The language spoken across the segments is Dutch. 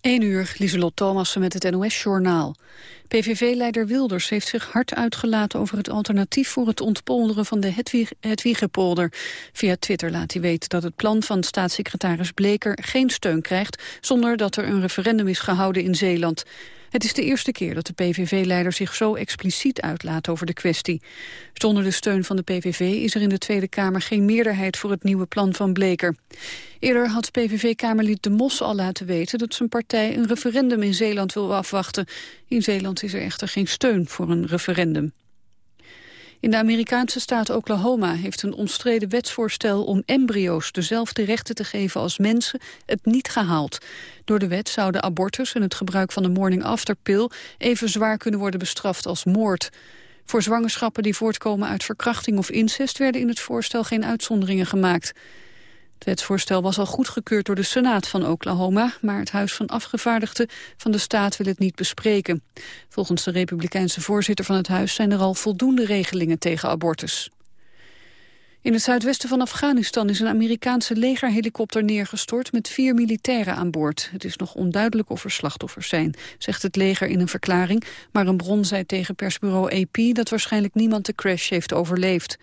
1 uur, Lieselot Thomassen met het NOS-journaal. PVV-leider Wilders heeft zich hard uitgelaten over het alternatief voor het ontpolderen van de Hedwiegepolder. Via Twitter laat hij weten dat het plan van staatssecretaris Bleker geen steun krijgt zonder dat er een referendum is gehouden in Zeeland. Het is de eerste keer dat de PVV-leider zich zo expliciet uitlaat over de kwestie. Zonder de steun van de PVV is er in de Tweede Kamer geen meerderheid voor het nieuwe plan van Bleker. Eerder had PVV-kamerlid De Mos al laten weten dat zijn partij een referendum in Zeeland wil afwachten. In Zeeland is er echter geen steun voor een referendum. In de Amerikaanse staat Oklahoma heeft een omstreden wetsvoorstel om embryo's dezelfde rechten te geven als mensen het niet gehaald. Door de wet zouden abortus en het gebruik van de morning after pill even zwaar kunnen worden bestraft als moord. Voor zwangerschappen die voortkomen uit verkrachting of incest werden in het voorstel geen uitzonderingen gemaakt. Het wetsvoorstel was al goedgekeurd door de Senaat van Oklahoma... maar het Huis van Afgevaardigden van de staat wil het niet bespreken. Volgens de republikeinse voorzitter van het huis... zijn er al voldoende regelingen tegen abortus. In het zuidwesten van Afghanistan is een Amerikaanse legerhelikopter neergestort met vier militairen aan boord. Het is nog onduidelijk of er slachtoffers zijn, zegt het leger in een verklaring. Maar een bron zei tegen persbureau AP dat waarschijnlijk niemand de crash heeft overleefd.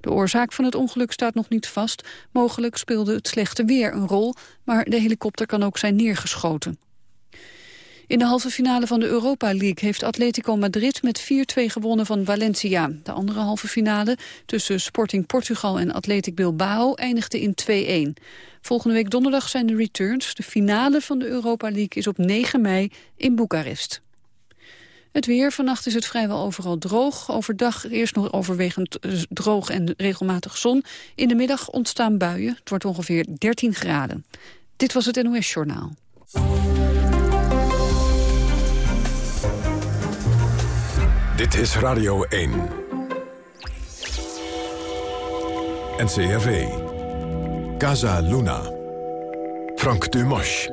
De oorzaak van het ongeluk staat nog niet vast. Mogelijk speelde het slechte weer een rol, maar de helikopter kan ook zijn neergeschoten. In de halve finale van de Europa League heeft Atletico Madrid met 4-2 gewonnen van Valencia. De andere halve finale tussen Sporting Portugal en Athletic Bilbao eindigde in 2-1. Volgende week donderdag zijn de returns. De finale van de Europa League is op 9 mei in Boekarest. Het weer, vannacht is het vrijwel overal droog. Overdag eerst nog overwegend eh, droog en regelmatig zon. In de middag ontstaan buien. Het wordt ongeveer 13 graden. Dit was het NOS Journaal. Dit is Radio 1. NCRV. Casa Luna. Frank Dumas.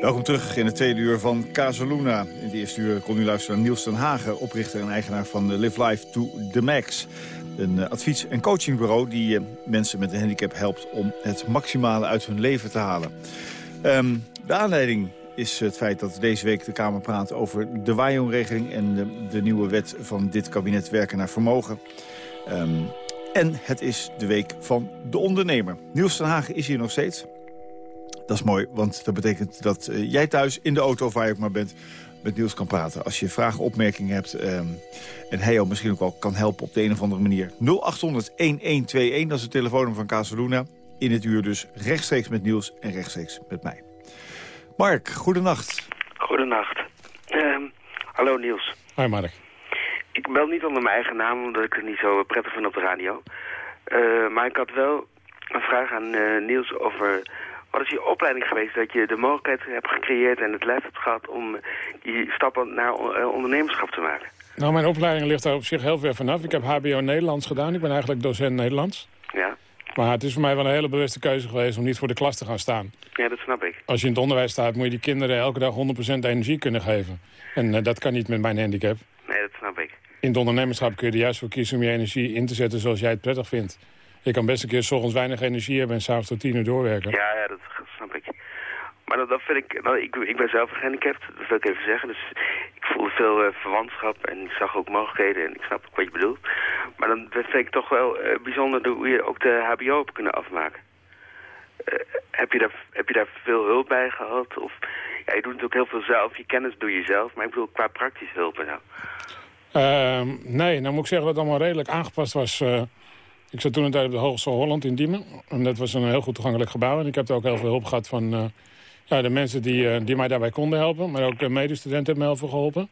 Welkom terug in het tweede uur van Casaluna. In het eerste uur kon u luisteren naar Niels ten Hagen... oprichter en eigenaar van Live Life to the Max. Een eh, advies- en coachingbureau die eh, mensen met een handicap helpt... om het maximale uit hun leven te halen. Um, de aanleiding is het feit dat deze week de Kamer praat over de WAJON-regeling... en de, de, nieuwe wet van dit kabinet werken naar vermogen. Um, en het is de week van de ondernemer. Niels ten Hagen is hier nog steeds. Dat is mooi, want dat betekent dat uh, jij thuis in de auto, of waar je ook maar bent, met Niels kan praten. Als je vragen, opmerkingen hebt um, en hij jou misschien ook wel kan helpen op de een of andere manier. 0800-1121, dat is het telefoonnummer van Casaluna. In het uur dus rechtstreeks met Niels en rechtstreeks met mij. Mark, goedenacht. Goedenacht. Uh, hallo Niels. Hoi Mark. Ik bel niet onder mijn eigen naam, omdat ik het niet zo prettig vind op de radio. Uh, maar ik had wel een vraag aan uh, Niels over wat is je opleiding geweest dat je de mogelijkheid hebt gecreëerd en het lef hebt gehad om die stappen naar eh, ondernemerschap te maken? Nou, mijn opleiding ligt daar op zich heel ver vanaf. Ik heb HBO Nederlands gedaan. Ik ben eigenlijk docent Nederlands. Ja. Maar het is voor mij wel een hele bewuste keuze geweest om niet voor de klas te gaan staan. Ja, dat snap ik. Als je in het onderwijs staat, moet je die kinderen elke dag 100% energie kunnen geven. En uh, dat kan niet met mijn handicap. Nee, dat snap ik. In het ondernemerschap kun je er juist voor kiezen om je energie in te zetten zoals jij het prettig vindt. Je kan best een keer s ochtends weinig energie hebben en s'avonds tot tien uur doorwerken. Ja, ja, dat snap ik. Maar dat, dat vind ik, nou, ik, ik ben zelf gehandicapt, dat wil ik even zeggen. Dus ik voelde veel uh, verwantschap en ik zag ook mogelijkheden en ik snap ook wat je bedoelt. Maar dan vind ik toch wel uh, bijzonder hoe je ook de hbo hebt kunnen afmaken. Uh, heb, je daar, heb je daar veel hulp bij gehad? Of, ja, je doet natuurlijk heel veel zelf, je kennis doe je zelf, maar ik bedoel qua praktische hulp en zo. Ehm, nee, dan moet ik zeggen dat het allemaal redelijk aangepast was ik zat toen een tijd op de Hogeschool Holland in Diemen. En dat was een heel goed toegankelijk gebouw. En ik heb er ook heel veel hulp gehad van uh, ja, de mensen die, uh, die mij daarbij konden helpen. Maar ook uh, medestudenten hebben me heel veel geholpen.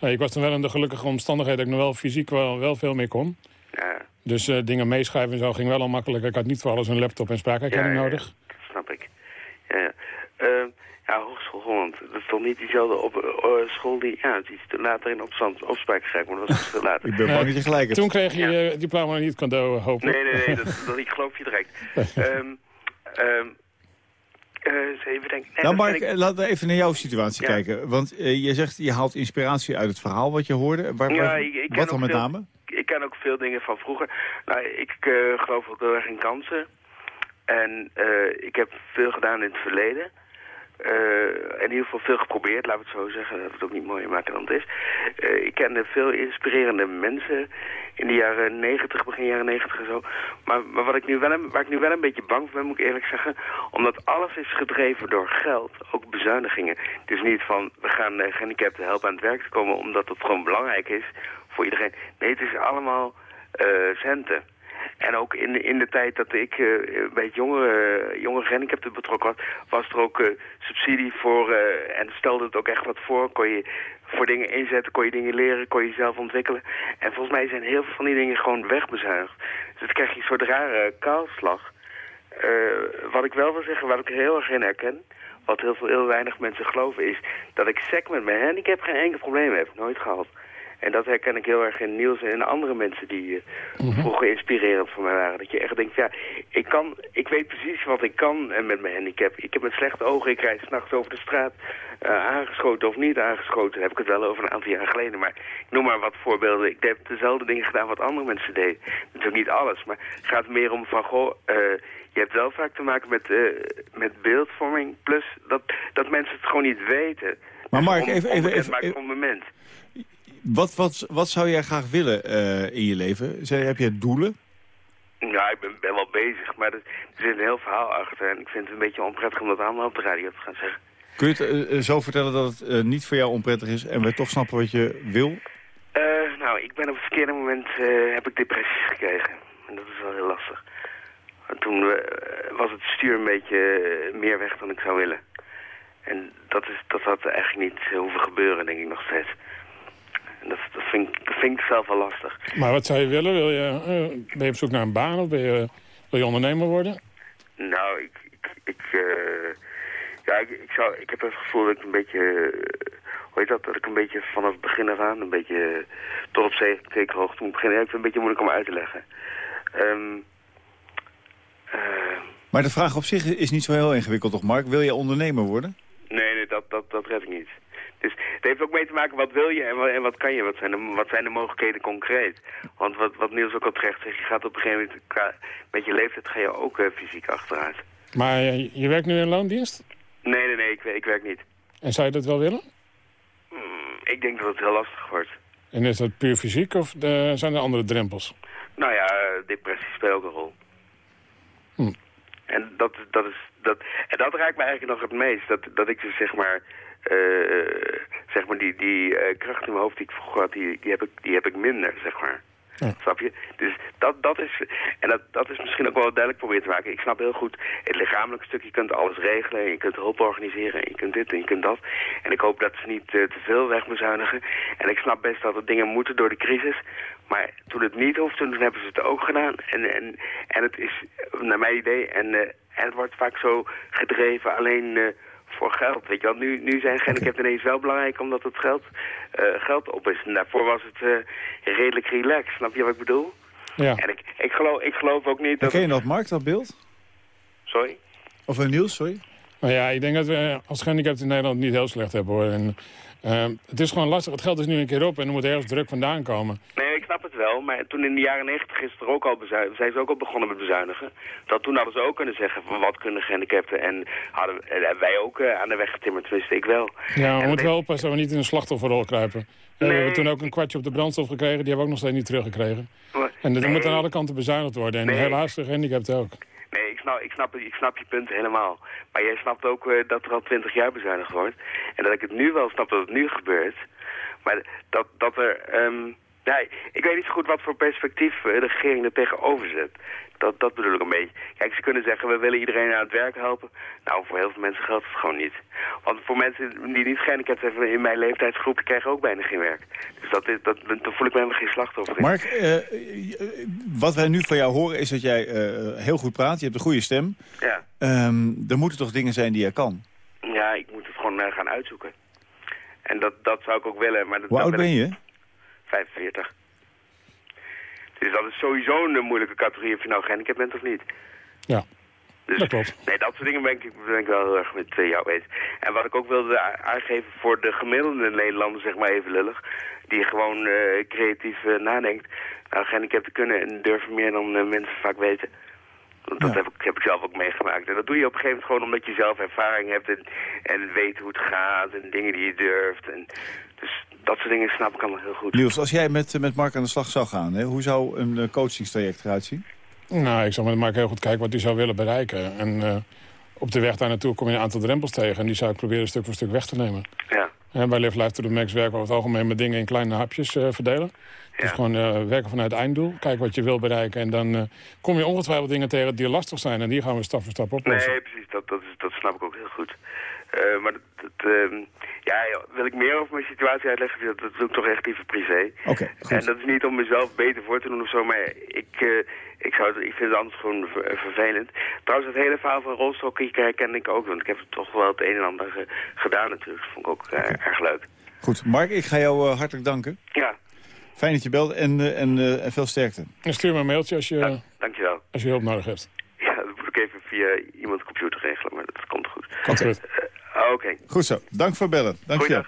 ik was dan wel in de gelukkige omstandigheid dat ik nog wel fysiek wel, wel veel meer kon. Ja. Dus dingen meeschrijven en zo ging wel al makkelijk. Ik had niet voor alles een laptop en spraakherkenning ja, nodig. Dat snap ik. Ja, ehm, ja, Hogeschool Holland. Dat is toch niet diezelfde op, uh, school die... Ja, het is later in opstand opspraak maar dat was veel later. ik ben bang dat je gelijk hebt. Toen kreeg je je ja. diploma niet cadeau, hopen. Nee, nee, nee, dat, dat, ik geloof je direct. um, um, uh, even denken. Nee, nou, Mark, ik... laten we even naar jouw situatie ja. kijken. Want uh, je zegt, je haalt inspiratie uit het verhaal wat je hoorde. Waar, ja, waar, ik, ik wat dan met veel, name? Ik ken ook veel dingen van vroeger. Nou, ik uh, geloof ook heel erg in kansen. En ik heb veel gedaan in het verleden. Eh, in ieder geval veel geprobeerd, laten we het zo zeggen. Dat het ook niet mooier maken dan het is. Uh, ik kende veel inspirerende mensen in de jaren 90, begin jaren 90 en zo. Maar, maar wat ik nu wel waar ik nu wel een beetje bang voor ben, moet ik eerlijk zeggen. Omdat alles is gedreven door geld, ook bezuinigingen. Het is niet van, we gaan uh, gehandicapten helpen aan het werk te komen omdat het gewoon belangrijk is voor iedereen. Nee, het is allemaal centen. En ook in, in de tijd dat ik uh, bij het jonge, uh, jonge gehandicapten betrokken was, was er ook uh, subsidie voor, en stelde het ook echt wat voor, kon je voor dingen inzetten, kon je dingen leren, kon je jezelf ontwikkelen. En volgens mij zijn heel veel van die dingen gewoon wegbezuinigd. Dus dan krijg je een soort rare kaalslag. wat ik wel wil zeggen, wat ik heel erg in herken, wat heel, veel, heel weinig mensen geloven, is dat ik sec met mijn handicap geen enkel probleem heb. Nooit gehad. En dat herken ik heel erg in Niels en in andere mensen die uh, vroeger inspirerend voor mij waren. Dat je echt denkt, ja, ik, kan, ik weet precies wat ik kan en met mijn handicap. Ik heb een slechte ogen, ik rijd s'nachts over de straat. Uh, aangeschoten of niet aangeschoten, heb ik het wel over een aantal jaar geleden. Maar ik noem maar wat voorbeelden. Ik heb dezelfde dingen gedaan wat andere mensen deden. Natuurlijk niet alles, maar het gaat meer om van, goh, uh, je hebt wel vaak te maken met, met beeldvorming. Plus dat, dat mensen het gewoon niet weten. Maar Mark, even... even, even, even, moment. Wat, wat, wat zou jij graag willen uh, in je leven? Zij, heb je doelen? Ja, ik ben, ben wel bezig, maar er, zit een heel verhaal achter. En ik vind het een beetje onprettig om dat allemaal op de radio te gaan zeggen. Kun je het uh, zo vertellen dat het uh, niet voor jou onprettig is en we toch snappen wat je wil? nou, ik ben op het verkeerde moment, heb ik depressies gekregen. En dat is wel heel lastig. En toen was het stuur een beetje meer weg dan ik zou willen. En dat, is, dat had eigenlijk niet hoeven gebeuren, denk ik nog steeds. Dat, dat, vind, dat vind ik zelf wel lastig. Maar wat zou je willen? Wil je, uh, ben je op zoek naar een baan of ben je, wil je ondernemer worden? Nou, ik... ik, ik uh, ja, ik, ik, zou, ik heb het gevoel dat ik een beetje... hoe heet dat? Dat ik een beetje vanaf het begin af aan... een beetje tot op zekere hoogte moet beginnen. Ja, ik vind het een beetje moeilijk om uit te leggen. Um, uh, maar de vraag op zich is niet zo heel ingewikkeld, toch Mark? Wil je ondernemer worden? Nee, nee dat, dat, dat red ik niet. Dus het heeft ook mee te maken wat wil je en wat, en wat kan je, wat zijn, de, wat zijn de mogelijkheden concreet. Want wat, wat Niels ook al terecht zegt, je gaat op een gegeven moment, met je leeftijd ga je ook uh, fysiek achteruit. Maar uh, je werkt nu in loondienst? Nee, nee, nee, ik, ik werk niet. En zou je dat wel willen? Mm, ik denk dat het heel lastig wordt. En is dat puur fysiek of de, zijn er andere drempels? Nou ja, depressie speelt ook een rol. Hm. En dat, dat is, dat, en dat raakt me eigenlijk nog het meest. Dat, dat ik dus zeg maar zeg maar die, die uh, kracht in mijn hoofd die ik vroeger had, die, die, heb, ik, die heb ik minder, zeg maar. Ja. Snap je? Dus dat, dat is, en dat, dat is misschien ook wel duidelijk proberen te maken. Ik snap heel goed het lichamelijke stuk. Je kunt alles regelen, je kunt hulp organiseren, je kunt dit en je kunt dat. En ik hoop dat ze niet uh, te veel wegbezuinigen. En ik snap best dat er dingen moeten door de crisis. Maar toen het niet hoeft, toen hebben ze het ook gedaan. En, en, en het is, naar mijn idee, en, uh, en het wordt vaak zo gedreven alleen voor geld. Weet je wel, nu, nu zijn gehandicapten ineens wel belangrijk omdat het geld, uh, geld op is. En daarvoor was het uh, redelijk relaxed. Snap je wat ik bedoel? Ja. En ik, ik, geloof, ik geloof ook niet dat... Ken je dat, Mark, dat beeld? Sorry? Of een Niels, sorry? Nou ja, ik denk dat we als gehandicapten in Nederland niet heel slecht hebben hoor. En, uh, het is gewoon lastig. Het geld is nu een keer op en er moet ergens druk vandaan komen. Nee, ik snap het wel. Maar toen in de jaren 90 is er ook al zijn ze ook al begonnen met bezuinigen. Dat toen hadden ze ook kunnen zeggen van wat kunnen gehandicapten. En hadden wij ook uh, aan de weg getimmerd. Tenminste, ik wel. Ja, we moeten wel oppassen dat we niet in een slachtofferrol kruipen. Nee. We hebben toen ook een kwartje op de brandstof gekregen. Die hebben we ook nog steeds niet teruggekregen. En dat nee. moet aan alle kanten bezuinigd worden. En nee. helaas de gehandicapten ook. Nee, ik snap, ik, snap, ik snap je punt helemaal. Maar jij snapt ook uh, dat er al twintig jaar bezuinigd wordt. En dat ik het nu wel snap dat het nu gebeurt. Maar dat, dat er... Um, ja, ik weet niet zo goed wat voor perspectief de regering er tegenover zet. Dat, dat bedoel ik een beetje. Kijk, ze kunnen zeggen, we willen iedereen aan het werk helpen. Nou, voor heel veel mensen geldt het gewoon niet. Want voor mensen die niet gehandicapt hebben in mijn leeftijdsgroep... die krijgen ook bijna geen werk. Dus dat, dat, dat, voel ik me helemaal geen slachtoffer in. Mark, uh, wat wij nu van jou horen is dat jij uh, heel goed praat. Je hebt een goede stem. Ja. Um, er moeten toch dingen zijn die jij kan? Ja, ik moet het gewoon gaan uitzoeken. En dat, dat zou ik ook willen. Maar dat, Hoe oud ben je? 45. Dus dat is sowieso een moeilijke categorie of je nou gehandicapt bent of niet. Ja, dus, dat klopt. Nee, dat soort dingen ben ik, ben ik wel heel erg met uh, jou eens. En wat ik ook wilde aangeven voor de gemiddelde Nederlander, zeg maar even lullig, die gewoon uh, creatief uh, nadenkt. Nou, gehandicapten kunnen en durven meer dan mensen vaak weten. Dat heb, ik, heb ik zelf ook meegemaakt. En dat doe je op een gegeven moment gewoon omdat je zelf ervaring hebt en, en weet hoe het gaat en dingen die je durft. En, dus dat soort dingen snap ik allemaal heel goed. Niels, als jij met, met Mark aan de slag zou gaan, hè, hoe zou een uh, coachingstraject eruit zien? Nou, ik zou met Mark heel goed kijken wat hij zou willen bereiken. En uh, op de weg daar naartoe kom je een aantal drempels tegen. En die zou ik proberen stuk voor stuk weg te nemen. Ja. En bij Live Life to the Max werken we over het algemeen met dingen in kleine hapjes uh, verdelen. Dus gewoon uh, werken vanuit het einddoel. Kijken wat je wil bereiken. En dan uh, kom je ongetwijfeld dingen tegen die lastig zijn. En die gaan we stap voor stap oplossen. Nee, precies. Dat, dat, is, dat snap ik ook heel goed. Uh, maar dat, dat uh, ja, wil ik meer over mijn situatie uitleggen? Dat, dat doe ik toch echt liever privé. Oké, okay, En dat is niet om mezelf beter voor te doen of zo. Maar ik, uh, ik, zou het, ik vind het anders gewoon ver, vervelend. Trouwens, het hele verhaal van rolstokken herken ik ook. Want ik heb toch wel het een en ander gedaan natuurlijk. Dat vond ik ook okay. erg leuk. Goed, Mark, ik ga jou hartelijk danken. Ja. Fijn dat je belt en, uh, en, uh, en veel sterkte. En stuur me een mailtje als je, ja, dankjewel. als je hulp nodig hebt. Ja, dat moet ik even via iemands computer regelen, maar dat komt goed. Komt goed. Uh, Oké. Okay. Goed zo. Dank voor bellen. Dank je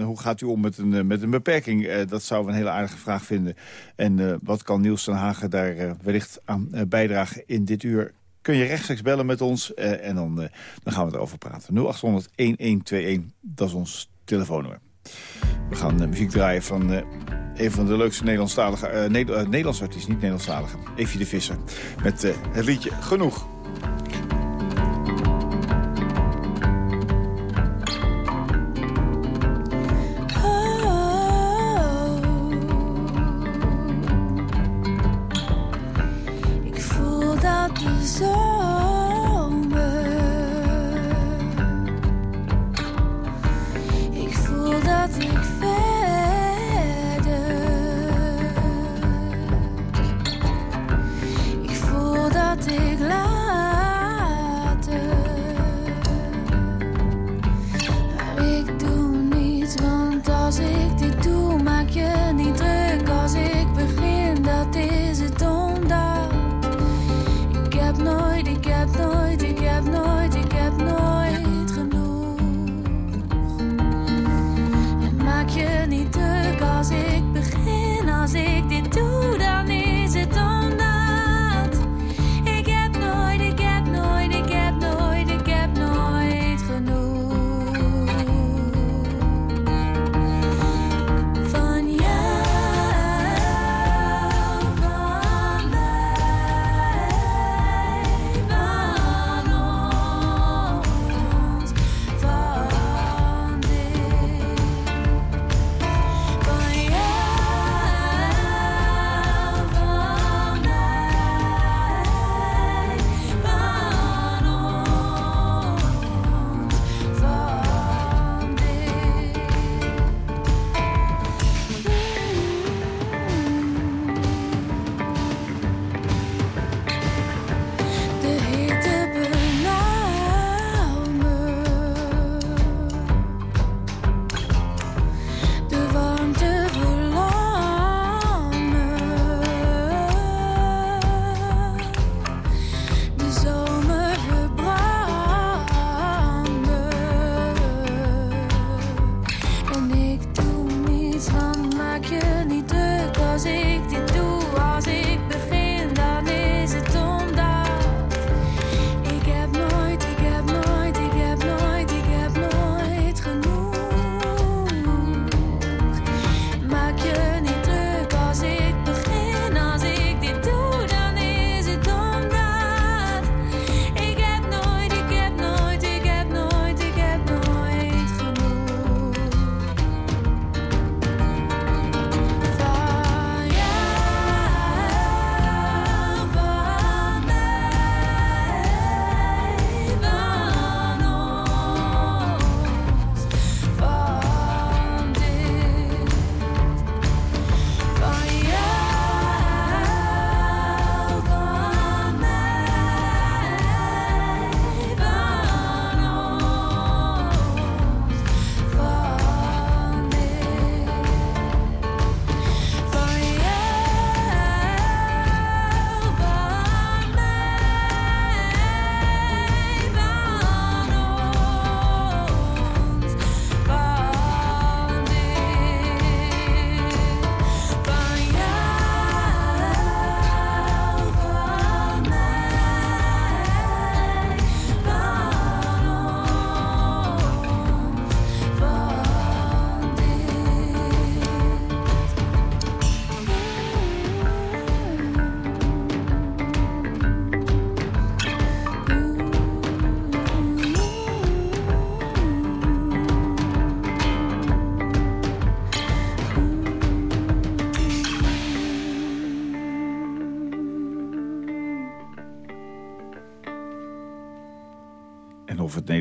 0800-1121. hoe gaat u om met een, met een beperking? dat zou we een hele aardige vraag vinden. En wat kan Niels ten Hagen daar wellicht aan bijdragen in dit uur? Kun je rechtstreeks bellen met ons en dan, dan gaan we erover praten. 0800-1121, dat is ons telefoonnummer. We gaan muziek draaien van uh, een van de leukste Nederlandstalige... Uh, Neder Nederlandse artiest, niet Nederlandstalige. Evie de Visser. Met het liedje Genoeg.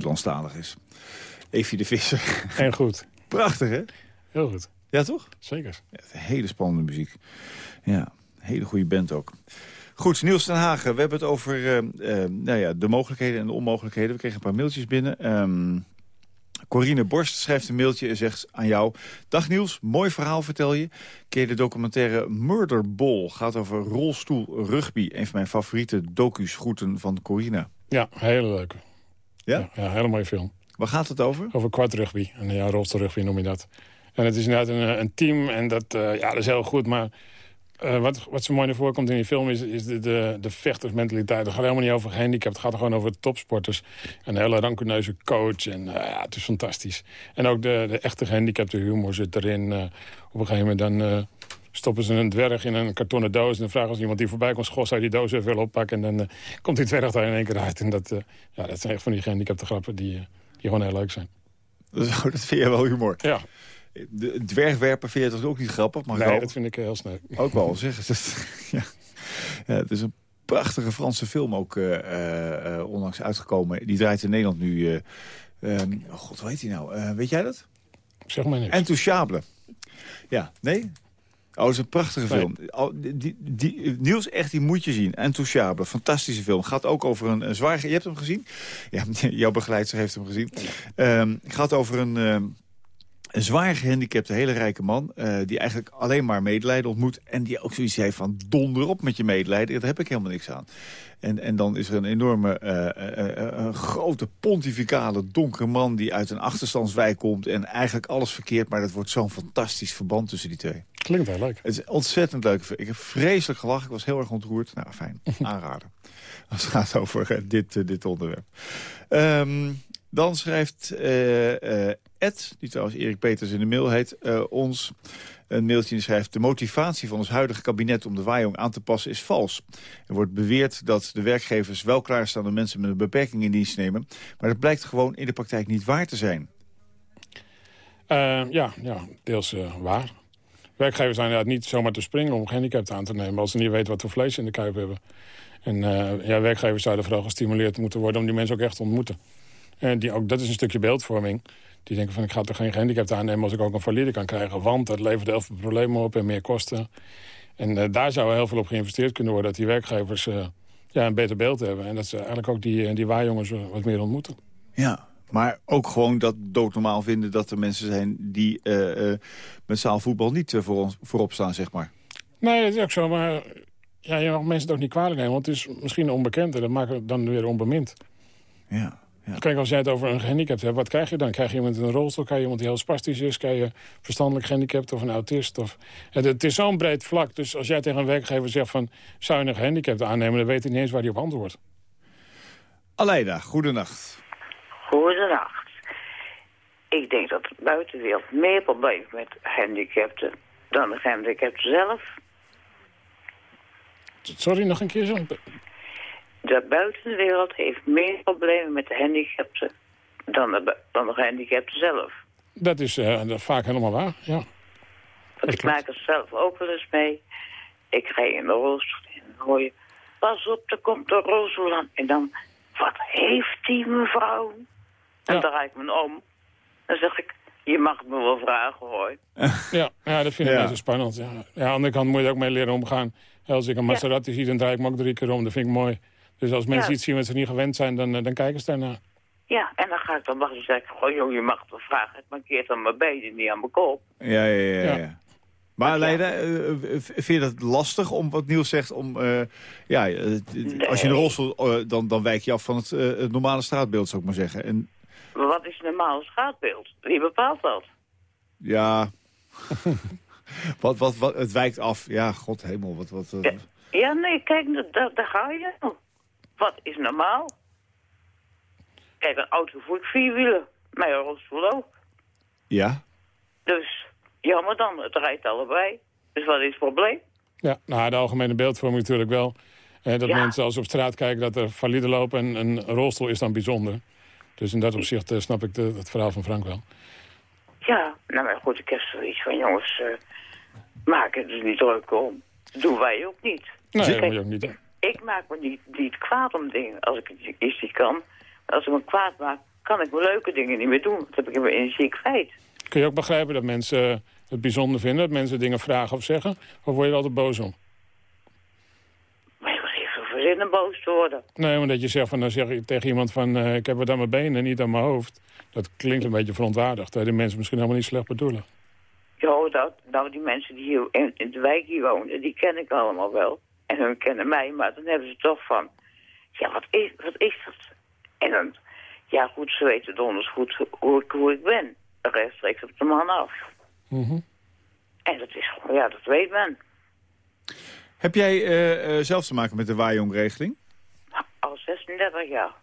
Nederlandstalig is. Evie de Visser. En goed. Prachtig, hè? Heel goed. Ja, toch? Zeker. Ja, hele spannende muziek. Ja, hele goede band ook. Goed, Niels ten Hagen. We hebben het over uh, uh, nou ja, de mogelijkheden en de onmogelijkheden. We kregen een paar mailtjes binnen. Um, Corine Borst schrijft een mailtje en zegt aan jou... Dag Niels, mooi verhaal vertel je. Je de documentaire Murder Ball? Gaat over rolstoel rugby. Een van mijn favoriete docu's groeten van Corine. Ja, hele leuke. Ja? Ja, ja hele mooie film. Waar gaat het over? Over kwartrugby. En ja, rolstoelrugby noem je dat. En het is inderdaad een, een team en dat, uh, ja, dat is heel goed. Maar uh, wat, wat zo mooi naar voren komt in die film is, is de, de, de vechtersmentaliteit. Het gaat helemaal niet over gehandicapt. Het gaat gewoon over topsporters. Een hele rancuneuze coach. En uh, ja, het is fantastisch. En ook de, de echte gehandicapte humor zit erin. op een gegeven moment dan stoppen ze een dwerg in een kartonnen doos. En dan vragen als iemand die voorbij komt... Goh, zou je die doos even willen oppakken? En dan uh, komt die dwerg daar in één keer uit. En dat, uh, ja, dat zijn echt van die gehandicapte grappen die, uh, die gewoon heel leuk zijn. Dat, vind je wel humor? Ja. De dwergwerpen vind je toch ook niet grappig? Maar nee, wel... dat vind ik heel snel. Ook wel, zeg. ja. ja, het is een prachtige Franse film ook onlangs uitgekomen. Die draait in Nederland nu... Um, oh God, hoe heet die nou? weet jij dat? Zeg maar niks. Enthousiable. Ja, nee? Oh, dat is een prachtige film. Oh, die, die, Niels, echt, die moet je zien. Enthousiable, fantastische film. Gaat ook over een, een zwaar... Je hebt hem gezien? Ja, jouw begeleidster heeft hem gezien. Ehm gaat over een, ehm, een zwaar gehandicapte, hele rijke man... eh, die eigenlijk alleen maar medelijden ontmoet... en die ook zoiets heeft van donder op met je medelijden. Daar heb ik helemaal niks aan. En, en dan is er een enorme, een grote pontificale donkere man... die uit een achterstandswijk komt en eigenlijk alles verkeerd... maar dat wordt zo'n fantastisch verband tussen die twee. Klinkt heel leuk. Het is ontzettend leuk. Ik heb vreselijk gelachen. Ik was heel erg ontroerd. Nou, fijn. Aanraden. Als het gaat over dit, dit onderwerp. Ehm, dan schrijft Ed, die trouwens Erik Peters in de mail heet, eh, ons een mailtje schrijft... de motivatie van ons huidige kabinet om de waaijong aan te passen is vals. Er wordt beweerd dat de werkgevers wel klaarstaande mensen met een beperking in dienst nemen. Maar dat blijkt gewoon in de praktijk niet waar te zijn. Uh, ja, ja, deels uh, waar. Werkgevers zijn inderdaad niet zomaar te springen om gehandicapten aan te nemen... als ze niet weten wat voor vlees in de kuip hebben. En ja, werkgevers zouden vooral gestimuleerd moeten worden... om die mensen ook echt te ontmoeten. En die, ook, dat is een stukje beeldvorming. Die denken van ik ga toch geen gehandicapten aannemen... als ik ook een valide kan krijgen. Want dat levert heel veel problemen op en meer kosten. En uh, daar zou heel veel op geïnvesteerd kunnen worden... dat die werkgevers uh, ja, een beter beeld hebben. En dat ze eigenlijk ook die, die waarjongens wat meer ontmoeten. Ja, maar ook gewoon dat doodnormaal vinden dat er mensen zijn... die uh, met zaalvoetbal niet voor ons, voorop staan, zeg maar. Nee, dat is ook zo, maar ja, je mag mensen het ook niet kwalijk nemen... want het is misschien een onbekende, dat maakt het dan weer onbemind. Ja, ja. Kijk, als jij het over een gehandicapt hebt, wat krijg je dan? Krijg je iemand in een rolstoel, krijg je iemand die heel spastisch is... krijg je verstandelijk gehandicapt of een autist? Of... Het, het is zo'n breed vlak, dus als jij tegen een werkgever zegt van... zou je een gehandicapt aannemen, dan weet hij niet eens waar hij op antwoordt. Aleida, goedenacht. Goedenacht. Ik denk dat de buitenwereld meer problemen heeft met gehandicapten dan de gehandicapten zelf. Sorry, nog een keer zo. De buitenwereld heeft meer problemen met de gehandicapten dan de, dan de gehandicapten zelf. Dat is uh, vaak helemaal waar, ja. Want ik maak er zelf ook wel eens mee. Ik ga in de rolstoel en dan hoor je... Pas op, er komt een rolstoel aan. En dan, wat heeft die mevrouw? En Ja. dan draai ik me om. Dan zeg ik, je mag het me wel vragen hoor. Ja, ja dat vind ik Ja. mensen spannend. Ja. ja, aan de andere kant moet je er ook mee leren omgaan. Als ik een Maserati zie, dan draai ik me ook drie keer om. Dat vind ik mooi. Dus als mensen Ja. iets zien wat ze niet gewend zijn, dan, eh, dan kijken ze daarnaar. Ja, en dan ga ik dan wachten en zeg ik, goh joh, je mag het wel vragen. Het markeert aan mijn benen, niet aan mijn kop. Ja, ja, ja. ja. Ja. Maar Aleida, eh, eh, vind je dat lastig om wat Niels zegt? Om, eh, ja, als je een rolstoel, dan, dan wijk je af van het, het normale straatbeeld, zou ik maar zeggen. En Maar wat is een normaal schaatbeeld? Wie bepaalt dat? ja, wat, wat, wat, het wijkt af. Ja, god hemel, wat... wat eh, Ja, ja nee, kijk, daar, daar ga je. Wat is normaal? Kijk, een auto voert vier wielen. Mijn rolstoel ook. ja? Dus, jammer dan, het rijdt allebei. Dus wat is het probleem? Ja, nou, de algemene beeldvorming natuurlijk wel. Eh, dat Ja. mensen als ze op straat kijken dat er valide lopen en een rolstoel is dan bijzonder. Dus in dat opzicht eh, snap ik de, het verhaal van Frank wel. Ja, nou maar goed, ik heb zoiets van, jongens, eh, maak het dus niet druk om. Dat doen wij ook niet. Nee, dat Kijk, moet je ook niet. Ik maak me niet, niet kwaad om dingen als ik het eens niet kan. Als ik me kwaad maak, kan ik mijn leuke dingen niet meer doen. Dan heb ik mijn energie kwijt. Kun je ook begrijpen dat mensen het bijzonder vinden... dat mensen dingen vragen of zeggen? Of word je er altijd boos om? Maar je moet even verzinnen boos te worden. Nee, maar dat je zegt van, dan zeg je tegen iemand van... eh, ik heb wat aan mijn benen, niet aan mijn hoofd. Dat klinkt een beetje verontwaardigd. Hè? De mensen misschien helemaal niet slecht bedoelen. Jo, dat, nou die mensen die hier in, in de wijk hier wonen, die ken ik allemaal wel. En hun kennen mij, maar dan hebben ze toch van... Ja, wat is, wat is dat? En dan... Ja, goed, ze weten donders goed hoe ik, hoe ik ben. Rechtstreeks op de man af. Mhm. En dat is gewoon, ja, dat weet men. Heb jij eh, eh, zelf te maken met de Waaijong-regeling? Al 36 jaar.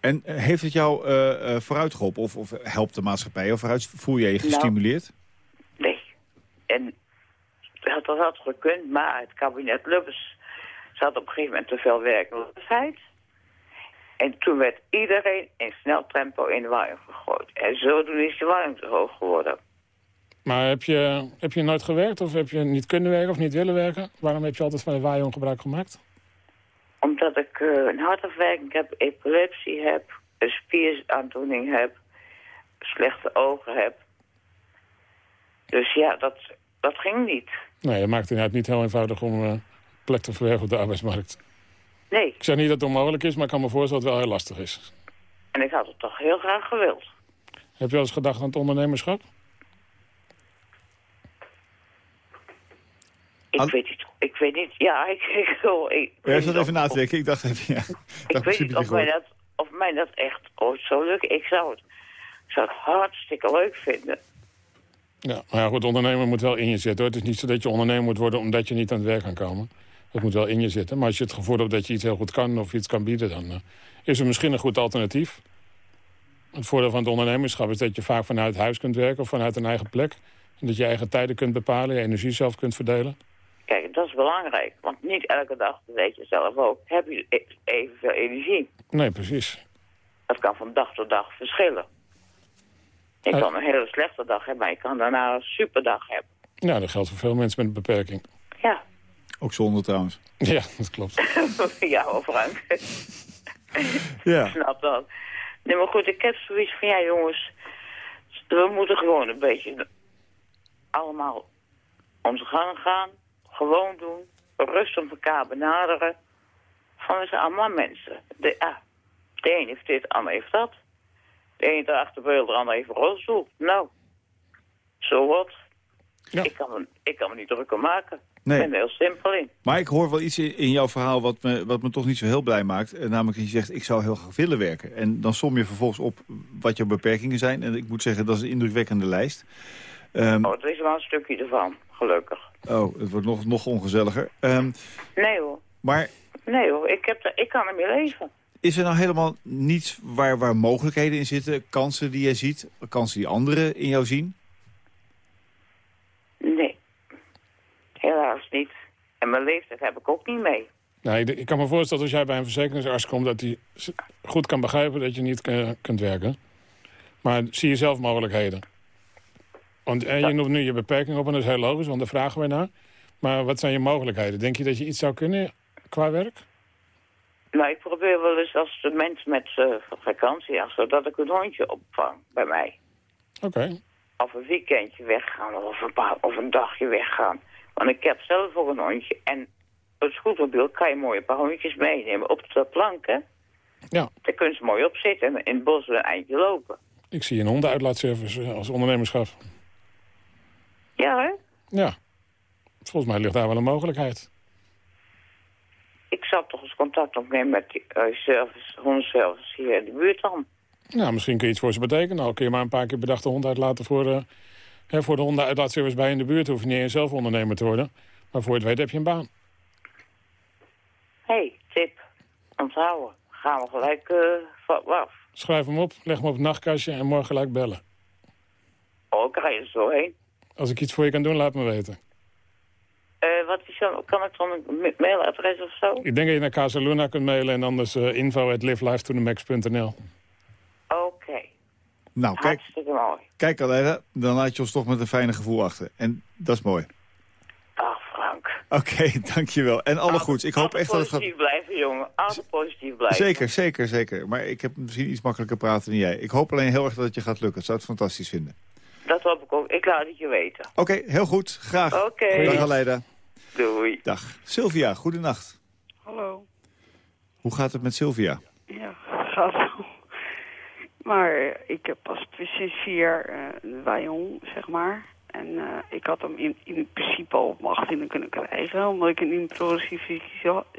En eh, heeft het jou eh, vooruit geholpen? Of, of helpt de maatschappij? Of vooruit, voel je je Nou. gestimuleerd? Nee. En dat had, had gekund, maar het kabinet Lubbers zat op een gegeven moment te veel werkloosheid. En toen werd iedereen in snel tempo in de warmte gegooid. En zodoende is de warmte te hoog geworden. Maar heb je, heb je nooit gewerkt of heb je niet kunnen werken of niet willen werken? Waarom heb je altijd van de waaijong gebruik gemaakt? Omdat ik eh, een hartafwijking heb, epilepsie heb, een spieraandoening heb, slechte ogen heb. Dus ja, dat, dat ging niet. Nee, dat maakt inderdaad niet heel eenvoudig om eh, plek te verwerven op de arbeidsmarkt. Nee, Ik zeg niet dat het onmogelijk is, maar ik kan me voorstellen dat het wel heel lastig is. en ik had het toch heel graag gewild. Heb je wel eens gedacht aan het ondernemerschap? Ik weet niet, ik weet niet, ja, ik, ik, ik, ik Ja, zat even na te denken. Ik dacht even, ja. Ik, weet niet of mij, dat, of mij dat echt ooit zo lukt. Ik zou het, ik zou het hartstikke leuk vinden. Ja, maar ja, goed, ondernemer moet wel in je zitten. Hoor. Het is niet zo dat je ondernemer moet worden omdat je niet aan het werk kan komen. Dat moet wel in je zitten. Maar als je het gevoel hebt dat je iets heel goed kan of iets kan bieden... dan eh, is er misschien een goed alternatief. Het voordeel van het ondernemerschap is dat je vaak vanuit huis kunt werken... of vanuit een eigen plek. En dat je eigen tijden kunt bepalen, je energie zelf kunt verdelen. Kijk, dat is belangrijk. Want niet elke dag, weet je zelf ook, heb je e- evenveel energie. Nee, precies. Dat kan van dag tot dag verschillen. Ik Eh. kan een hele slechte dag hebben, maar ik kan daarna een superdag hebben. Ja, dat geldt voor veel mensen met een beperking. Ja, Ook zonder trouwens. Ja, dat klopt. ja hoor Frank. Ja. Snap dat. Nee, maar goed, ik heb zoiets van, ja jongens, we moeten gewoon een beetje allemaal onze gang gaan, gewoon doen, rustig elkaar benaderen. Van we zijn allemaal mensen. De, ja, de een heeft dit, de ander heeft dat. De een draagt de beul, de ander heeft een rolstoel. Nou, zo wat. Ja. Ik, kan me, ik kan me niet drukker maken. Nee. Ik ben er heel simpel in. Maar ik hoor wel iets in jouw verhaal wat me, wat me toch niet zo heel blij maakt. Eh, Namelijk, je zegt, ik zou heel graag willen werken. En dan som je vervolgens op wat jouw beperkingen zijn. En ik moet zeggen, dat is een indrukwekkende lijst. Ehm, Oh, er is wel een stukje ervan, gelukkig. oh, het wordt nog, nog ongezelliger. Ehm, Nee hoor. maar Nee hoor, ik, heb er, ik kan ermee leven. Is er nou helemaal niets waar, waar mogelijkheden in zitten? Kansen die jij ziet? Kansen die anderen in jou zien? Nee. Helaas niet. En mijn leeftijd heb ik ook niet mee. Nee, ik- kan me voorstellen als jij bij een verzekeringsarts komt... dat hij goed kan begrijpen dat je niet eh, kunt werken. Maar zie je zelf mogelijkheden? Want en je noemt nu je beperking op en dat is heel logisch, want daar vragen wij naar. Maar wat zijn je mogelijkheden? Denk je dat je iets zou kunnen qua werk? Maar ik probeer wel eens als de mensen met uh, vakantie, ja, zodat ik een hondje opvang bij mij. Oké. Of een weekendje weggaan of een, paar, of een dagje weggaan. Want ik heb zelf ook een hondje. En op het scootermobiel kan je mooi een paar hondjes meenemen op de plank, hè. Ja, Daar kunnen ze mooi op zitten en in het bos een eindje lopen. ik zie een hondenuitlaatservice eh, als ondernemerschap. Ja, hè? Ja. Volgens mij ligt daar wel een mogelijkheid. Ik zal toch eens contact opnemen met die uh, service, hondenservice hier in de buurt dan. Nou, misschien kun je iets voor ze betekenen. Al kun je maar een paar keer bedacht de hond uitlaten voor, de hè, voor de hondenuitlaatservice bij in de buurt. Hoef je niet eens zelf ondernemer te worden. Maar voor je het weet heb je een baan. Hé, hey, tip. Onthouden. Gaan we gelijk uh, af. Schrijf hem op, leg hem op het nachtkastje en morgen gelijk bellen. Oh, ga je zo heen. Als ik iets voor je kan doen, laat me weten. Uh, wat is dan, kan ik dan een mailadres of zo? Ik denk dat je naar Casaluna kunt mailen en anders uh, info at livelifetothemax.nl. Oké. Okay. Nou, kijk, Hartstikke mooi. Kijk Aleida, dan laat je ons toch met een fijne gevoel achter. En dat is mooi. Ach, Frank. Oké, dankjewel. En alle goeds. Ik hoop echt dat het gaat... positief blijven, jongen. Altijd positief blijven. Zeker, zeker, zeker. Maar ik heb misschien iets makkelijker praten dan jij. Ik hoop alleen heel erg dat het je gaat lukken. Ik zou het fantastisch vinden. Dat hoop ik ook. Ik laat het je weten. Oké, heel goed. Graag. Oké. Dag Aleida. Doei. Dag. Sylvia, goedenacht. Hallo. Hoe gaat het met Sylvia? Ja, gaat wel. Maar ik heb pas precies vier jaar uh, een wijong, zeg maar. En uh, ik had hem in, in principe al op mijn achttiende kunnen krijgen, omdat ik een implosieve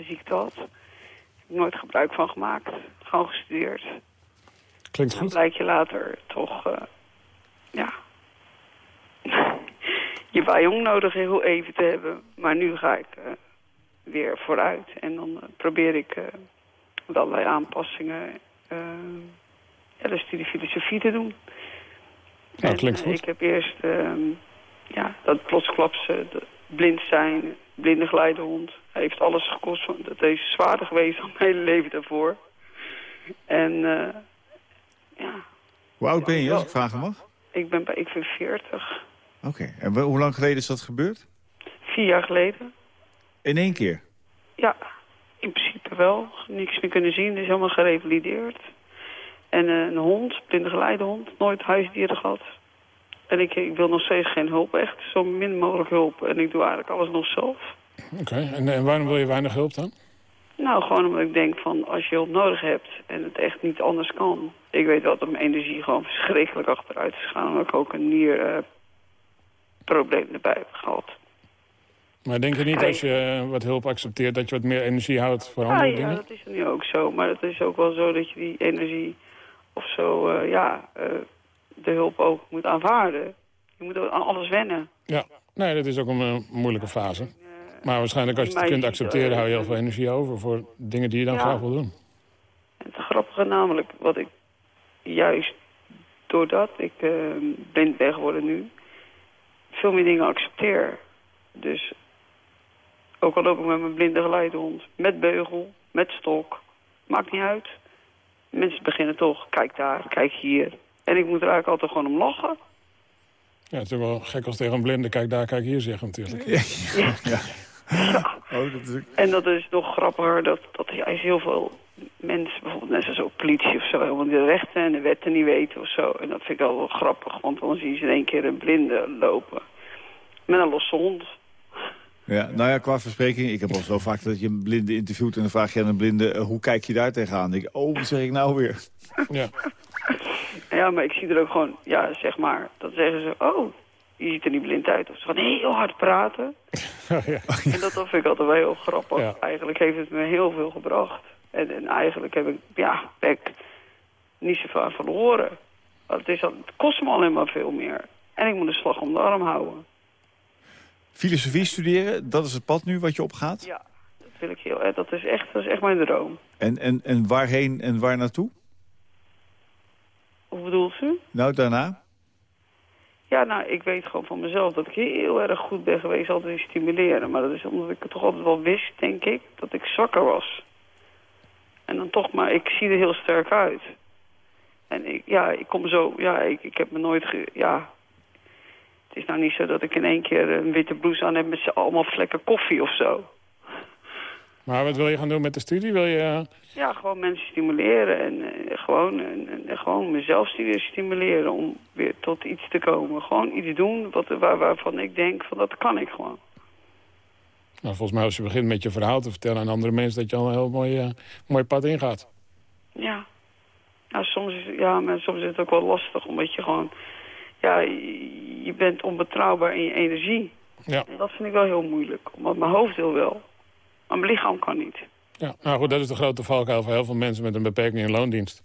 ziekte had. Ik heb nooit gebruik van gemaakt. Gewoon gestudeerd. Klinkt Dan goed. blijkt je later toch, uh, ja, je wijong nodig heel even te hebben. Maar nu ga ik uh, weer vooruit. En dan probeer ik met allerlei aanpassingen ja, de studie filosofie te doen. Nou, En, klinkt eh, goed. Ik heb eerst ehm, ja, dat plotsklaps eh, blind zijn, blinde geleidehond. Heeft alles gekost. want Dat is zwaarder geweest dan mijn hele leven daarvoor. En eh, ja, Hoe oud ben je, als ik vragen mag? ik ben bij ik ben 40. Oké. En hoe lang geleden is dat gebeurd? Vier jaar geleden. In één keer? Ja, in principe wel. Niks meer kunnen zien, is helemaal gerevalideerd. En eh, een hond, blinde geleidehond, nooit huisdieren gehad. En ik, ik wil nog steeds geen hulp, echt zo min mogelijk hulp. En ik doe eigenlijk alles nog zelf. Oké, en, en waarom wil je weinig hulp dan? Nou, gewoon omdat ik denk van als je hulp nodig hebt en het echt niet anders kan. Ik weet wel dat mijn energie gewoon verschrikkelijk achteruit is gegaan. Omdat ik ook een nierprobleem erbij heb gehad. Maar denk je niet als je eh, wat hulp accepteert... dat je wat meer energie houdt voor Ja, andere ja, dingen? dat is nu ook zo. Maar het is ook wel zo dat je die energie of zo, eh, ja, eh, de hulp ook moet aanvaarden. Je moet aan alles wennen. Ja, nee, dat is ook een moeilijke fase. Maar waarschijnlijk als je het kunt accepteren... hou je heel veel energie over voor dingen die je dan Ja. graag wil doen. Het grappige namelijk, wat ik juist doordat ik blind ben geworden nu, veel meer dingen accepteer. Dus ook al loop ik met mijn blinde geleidehond, met beugel, met stok, maakt niet uit. Mensen beginnen toch, kijk daar, kijk hier. En ik moet er eigenlijk altijd gewoon om lachen. Ja, het is wel gek als tegen een blinde... kijk daar, kijk hier zeggen natuurlijk. Ja. Oh, dat is... En dat is nog grappiger, dat, dat juist heel veel mensen, bijvoorbeeld net zoals ook politie of zo, helemaal de rechten en de wetten niet weten of zo. En dat vind ik al wel grappig, want dan zien ze in één keer een blinde lopen met een losse hond. Ja, nou ja, qua verspreking. Ik heb al zo vaak dat je een blinde interviewt... en dan vraag je aan een blinde, eh, hoe kijk je daar tegenaan? Dan ik, oh, wat zeg ik nou weer? Ja. Ja, maar ik zie er ook gewoon, ja, zeg maar, dat zeggen ze, oh, je ziet er niet blind uit. Of ze gaan heel hard praten. ja. En dat, dat vind ik altijd wel heel grappig. Ja. Eigenlijk heeft het me heel veel gebracht. En, en eigenlijk heb ik, ja, ben ik niet zoveel verloren. Want Het, is, al- het kost me alleen maar veel meer. En ik moet een slag om de arm houden. Filosofie studeren, dat is het pad nu wat je opgaat? Ja, dat wil ik heel erg. Dat is echt, dat is echt mijn droom. En, en, en waarheen en waar naartoe? Hoe bedoelt u? Nou, daarna? Ja, nou, ik weet gewoon van mezelf dat ik heel erg goed ben geweest altijd in stimuleren. Maar dat is omdat ik het toch altijd wel wist, denk ik, dat ik zwakker was. En dan toch maar, ik zie er heel sterk uit. En ik, ja, ik kom zo, ja, ik, ik heb me nooit, ge, ja... Het is nou niet zo dat ik in één keer een witte blouse aan heb met allemaal vlekken koffie of zo. Maar wat wil je gaan doen met de studie? Wil je... eh, Ja, gewoon mensen stimuleren en eh, gewoon, en, en gewoon mezelf sti- stimuleren om weer tot iets te komen. Gewoon iets doen wat, waar, waarvan ik denk van dat kan ik gewoon. Nou, volgens mij als je begint met je verhaal te vertellen aan andere mensen... dat je al een heel mooi, eh, mooi pad ingaat. Ja. Nou, soms is, ja, maar soms is het ook wel lastig omdat je gewoon... Ja, je, bent onbetrouwbaar in je energie. Ja. En dat vind ik wel heel moeilijk. Omdat mijn hoofd wil wel. Maar mijn lichaam kan niet. Ja, nou goed, dat is de grote valkuil voor heel veel mensen met een beperking in loondienst.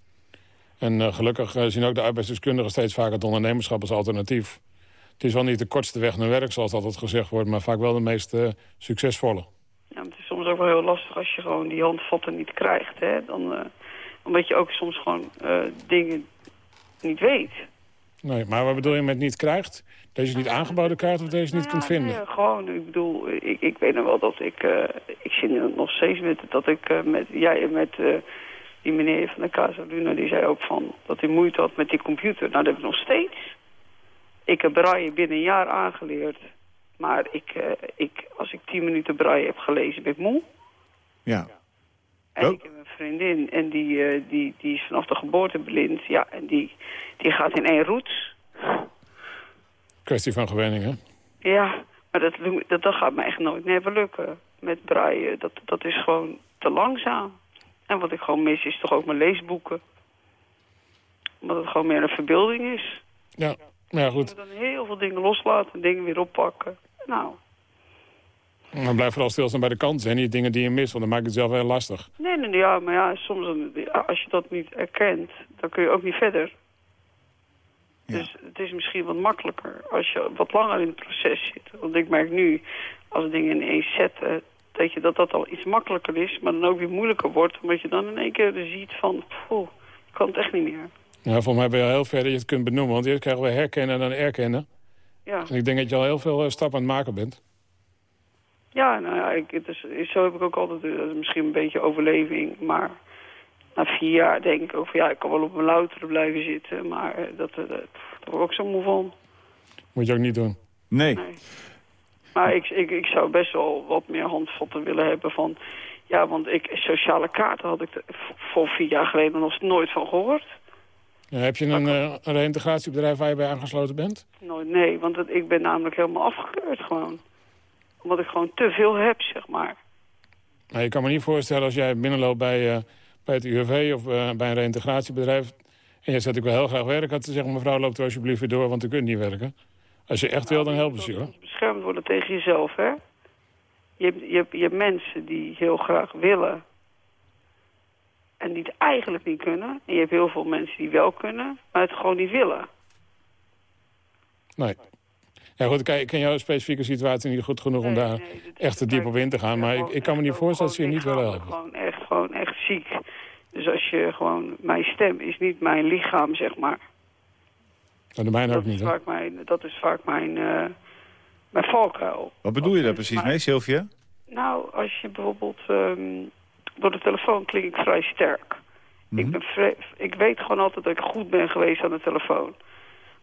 En eh, gelukkig eh, zien ook de arbeidsdeskundigen steeds vaker het ondernemerschap als alternatief. Het is wel niet de kortste weg naar werk, zoals altijd gezegd wordt, maar vaak wel de meest eh, succesvolle. Ja, het is soms ook wel heel lastig als je gewoon die handvatten niet krijgt. Hè? Dan, eh, omdat je ook soms gewoon eh, dingen niet weet. Nee, maar wat bedoel je met niet krijgt? Deze niet aangeboden krijgt of deze niet Ja, kunt vinden? nee, gewoon, ik bedoel, ik, ik weet nog wel dat ik, ik zit nog steeds met, dat ik met, jij met eh, die meneer van de Casa Luna, die zei ook van, dat hij moeite had met die computer. Nou, dat heb ik nog steeds. Ik heb Braille binnen een jaar aangeleerd. Maar ik, eh, ik, als ik tien minuten braille heb gelezen, ben ik moe. Ja. En Oh. ik heb een vriendin en die, eh, die, die is vanaf de geboorte blind. Ja, en die, die gaat in één roet. Kwestie van gewenning, hè? Ja, maar dat, dat, dat gaat me echt nooit never lukken. Met braille, dat, dat is gewoon te langzaam. En wat ik gewoon mis is toch ook mijn leesboeken. Omdat het gewoon meer een verbeelding is. Ja, ja, Ik goed. dan heel veel dingen loslaten en dingen weer oppakken. Nou, Maar blijf vooral stilstaan bij de kansen en niet dingen die je mist, want dan maakt het zelf heel lastig. nee, nee, ja, maar ja, soms ja, als je dat niet erkent, dan kun je ook niet verder. Ja. Dus het is misschien wat makkelijker als je wat langer in het proces zit. Want ik merk nu, als dingen ineens zetten, dat je dat dat al iets makkelijker is, maar dan ook weer moeilijker wordt. Omdat je dan in één keer ziet van, poeh, ik kan het echt niet meer. Ja, volgens mij ben je al heel ver dat je het kunt benoemen, want eerst krijgen we herkennen en dan erkennen. Ja, En ik denk dat je al heel veel eh, stappen aan het maken bent. ja nou ja, ik, het is, zo heb ik ook altijd, dat is misschien een beetje overleving, maar na vier jaar denk ik ook van, ja, ik kan wel op mijn louteren blijven zitten, maar eh, dat, dat, daar word ik ook zo moe van. Moet je ook niet doen. Nee. Nee. Maar ik, ik, ik zou best wel wat meer handvatten willen hebben van... Ja, want ik, sociale kaarten had ik er voor vier jaar geleden nog nooit van gehoord. Ja, heb je een, eh, een reïntegratiebedrijf waar je bij aangesloten bent? Nooit, nee, want het, ik ben namelijk helemaal afgekeurd gewoon. Omdat ik gewoon te veel heb, zeg maar. Nou, je kan me niet voorstellen als jij binnenloopt bij, eh, bij het UWV of eh, bij een reïntegratiebedrijf... en je zegt ik wil heel graag werken, had te zeggen mevrouw loopt er alsjeblieft weer door, want u kunt niet werken. Als je echt wil, dan helpen ze je hoor. Beschermd worden tegen jezelf, hè. Je hebt, je, hebt, je hebt mensen die heel graag willen... en die het eigenlijk niet kunnen. En je hebt heel veel mensen die wel kunnen, maar het gewoon niet willen. Nee. Ja goed, ik ken, ik ken jouw specifieke situatie niet goed genoeg om daar nee, echt te diep op in te gaan. Maar ik, ik kan me niet voorstellen dat ze je niet willen helpen. Gewoon echt, gewoon echt ziek. Dus als je gewoon... Mijn stem is niet mijn lichaam, zeg maar. Nou, de mijne ook Dat is niet, hè? vaak mijn, dat is vaak mijn, eh, mijn valkuil. Wat bedoel je daar precies Maar- mee, Sylvia? Nou, als je bijvoorbeeld... ehm, door de telefoon klink ik vrij sterk. Mhm. ik, ben vre- ik weet gewoon altijd dat ik goed ben geweest aan de telefoon.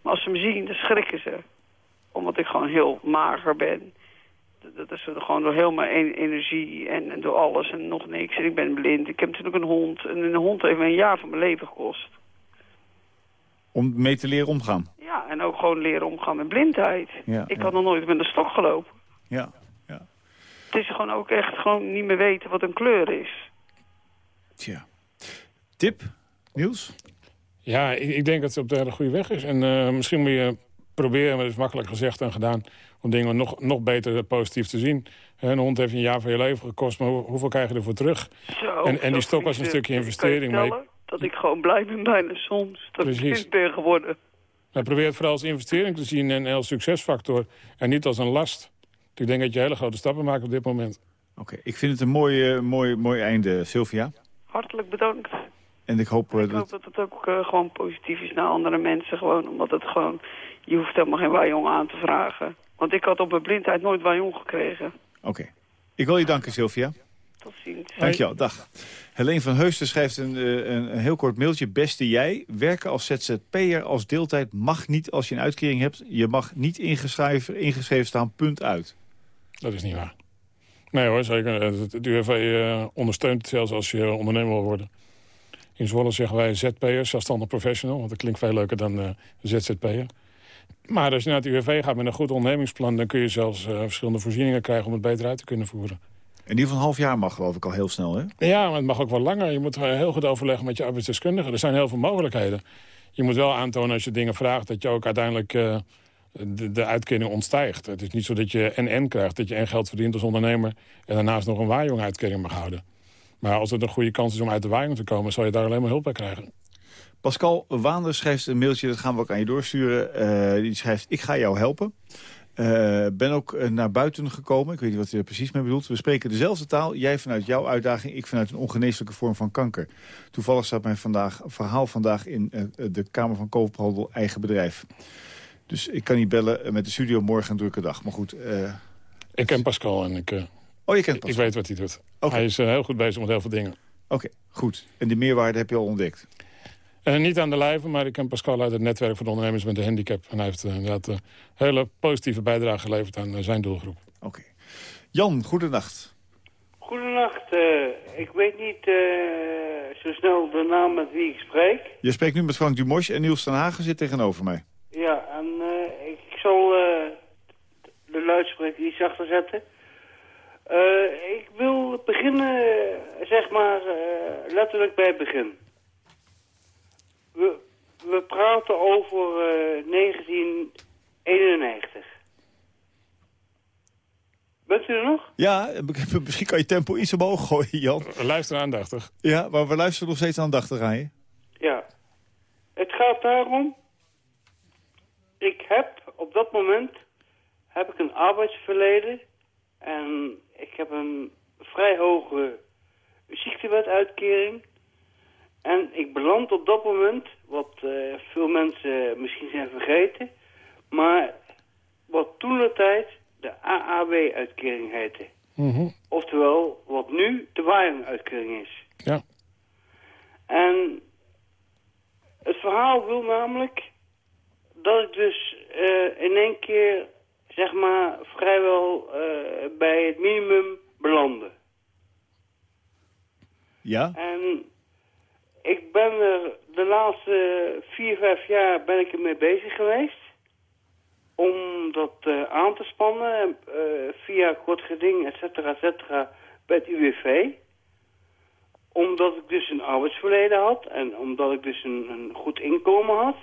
Maar als ze me zien, dan schrikken ze. Omdat ik gewoon heel mager ben. Dat- is gewoon door heel mijn en- energie en, en door alles en nog niks. En ik ben blind. Ik heb natuurlijk een hond. En een hond heeft me een jaar van mijn leven gekost. Om mee te leren omgaan. Ja, en ook gewoon leren omgaan met blindheid. Ja, ik ja. had nog nooit met een stok gelopen. Ja, ja. Het is gewoon ook echt gewoon niet meer weten wat een kleur is. Tja. Tip, Niels? Ja, ik, ik denk dat ze op de hele goede weg is. En eh, misschien moet je proberen, maar dat is makkelijk gezegd en gedaan... om dingen nog, nog beter positief te zien. Een hond heeft je een jaar van je leven gekost, maar hoe- hoeveel krijg je ervoor terug? Zo, En- en die stok was een stukje Ik investering, kan je maar vertellen dat ik gewoon blij ben bijna soms. Dat ik Precies. kind ben geworden. Nou, probeer het vooral als investering te zien en als succesfactor. En niet als een last. Ik denk dat je hele grote stappen maakt op dit moment. Oké, ik vind het een mooi, eh, mooi, mooi einde, Sylvia. Hartelijk bedankt. En ik hoop, eh, Ik hoop dat... dat het ook eh, gewoon positief is naar andere mensen. Gewoon omdat het gewoon... Je hoeft helemaal geen waaijong aan te vragen. Want ik had op mijn blindheid nooit waaijong gekregen. Oké. Ik wil je danken, Sylvia. Tot ziens. Dankjewel, dag. Helene van Heusden schrijft een, eh, een, een heel kort mailtje. Beste jij, werken als ZZP'er als deeltijd mag niet als je een uitkering hebt. Je mag niet ingeschreven, ingeschreven staan, punt uit. Dat is niet waar. Nee hoor, zeker. Het UWV eh, ondersteunt het zelfs als je ondernemer wil worden. In Zwolle zeggen wij ZP'er, zelfstandig professional. Want dat klinkt veel leuker dan eh ZZP'er. Maar als je naar het UWV gaat met een goed ondernemingsplan... dan kun je zelfs eh, verschillende voorzieningen krijgen om het beter uit te kunnen voeren. In ieder geval een half jaar mag geloof ik al heel snel, hè? Ja, maar het mag ook wel langer. Je moet eh, heel goed overleggen met je arbeidsdeskundige. Er zijn heel veel mogelijkheden. Je moet wel aantonen als je dingen vraagt... dat je ook uiteindelijk eh, de, de uitkering ontstijgt. Het is niet zo dat je en-en krijgt, dat je en geld verdient als ondernemer... en daarnaast nog een waaijong-uitkering mag houden. Maar als het een goede kans is om uit de waaijong te komen... zal je daar alleen maar hulp bij krijgen. Pascal Waande schrijft een mailtje, dat gaan we ook aan je doorsturen. Eh, die schrijft, ik ga jou helpen. Eh, ben ook eh, naar buiten gekomen. Ik weet niet wat hij er precies mee bedoelt. We spreken dezelfde taal. Jij vanuit jouw uitdaging, ik vanuit een ongeneeslijke vorm van kanker. Toevallig staat mijn vandaag, verhaal vandaag in de Kamer van Koophandel eigen bedrijf. Dus ik kan niet bellen eh, met de studio morgen een drukke dag. Maar goed. eh, Ik ken Pascal en ik, eh, oh, je kent ik Pascal. weet wat hij doet. Hij is heel goed bezig met heel veel dingen. Oké, goed. En de meerwaarde heb je al ontdekt. Uh, niet aan de lijve, maar ik ken Pascal uit het netwerk van ondernemers met een handicap. En hij heeft uh, inderdaad een hele positieve bijdrage geleverd aan zijn doelgroep. Oké. Jan, goedenacht. Goedenacht. ik weet niet zo snel de naam met wie ik spreek. Je spreekt nu met Frank Dumosch en Niels ten Hagen zit tegenover mij. Ja, en ik zal de luidspreker iets achter zetten. ik wil beginnen, zeg maar, letterlijk bij het begin. We, we praten over 1991. Bent u er nog? Ja, misschien kan je tempo iets omhoog gooien, Jan. Luister aandachtig. Ja, maar we luisteren nog steeds aandachtig aan je. Ja. Het gaat daarom... Ik heb op dat moment heb ik een arbeidsverleden... en ik heb een vrij hoge ziektewetuitkering... En ik beland op dat moment, wat uh, veel mensen misschien zijn vergeten... maar wat toen de tijd de AAW-uitkering heette. Mm Oftewel, wat nu de Waaien-uitkering is. Ja. En het verhaal wil namelijk dat ik dus uh, in één keer, zeg maar, vrijwel uh, bij het minimum belandde. Ja? En ik ben er de laatste vier, vijf jaar ben ik ermee bezig geweest. Om dat uh, aan te spannen via kort geding, et cetera, et cetera, bij het UWV. Omdat ik dus een arbeidsverleden had en omdat ik dus een, een goed inkomen had.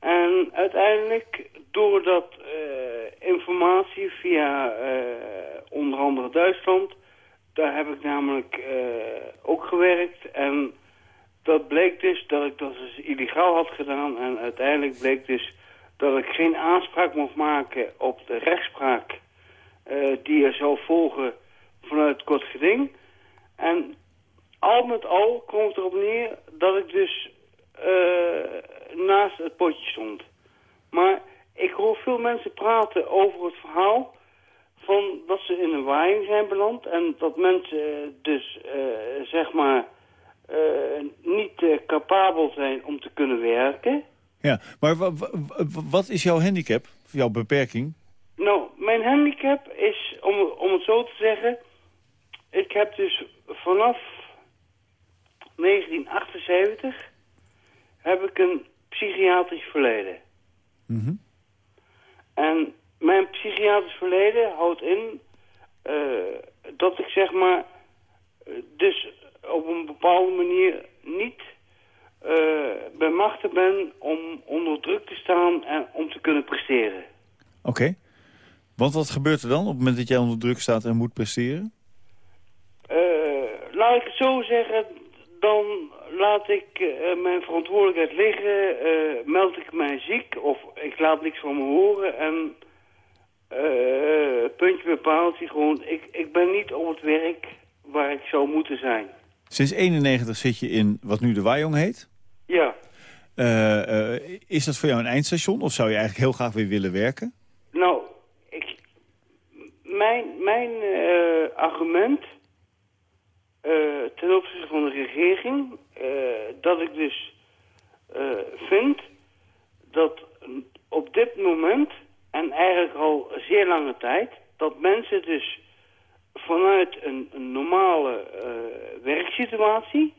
En uiteindelijk, doordat uh, informatie via onder andere Duitsland... daar heb ik namelijk ook gewerkt en dat bleek dus dat ik dat dus illegaal had gedaan. En uiteindelijk bleek dus dat ik geen aanspraak mocht maken op de rechtspraak die er zou volgen vanuit kort geding. En al met al kwam het erop neer dat ik dus uh, naast het potje stond. Maar ik hoor veel mensen praten over het verhaal van dat ze in een waaiing zijn beland. En dat mensen dus, uh, zeg maar uh, niet uh, capabel zijn om te kunnen werken. Ja, maar wat is jouw handicap, jouw beperking? Nou, mijn handicap is, om, om het zo te zeggen... ik heb dus vanaf 1978 heb ik een psychiatrisch verleden. Mm -hmm. En mijn psychiatrisch verleden houdt in uh, dat ik zeg maar... dus op een bepaalde manier niet uh, bij machten ben om onder druk te staan en om te kunnen presteren. Oké. Want wat gebeurt er dan op het moment dat jij onder druk staat en moet presteren? Uh, laat ik het zo zeggen, dan laat ik uh, mijn verantwoordelijkheid liggen, meld ik mij ziek of ik laat niks van me horen en puntje bepaalt gewoon, ik, ik ben niet op het werk waar ik zou moeten zijn. Sinds 91 zit je in wat nu de Wajong heet. Ja. Is dat voor jou een eindstation of zou je eigenlijk heel graag weer willen werken? Nou, ik, mijn, mijn argument ten opzichte van de regering... dat ik dus vind dat op dit moment en eigenlijk al zeer lange tijd... dat mensen dus vanuit een, een normale uh, werksituatie...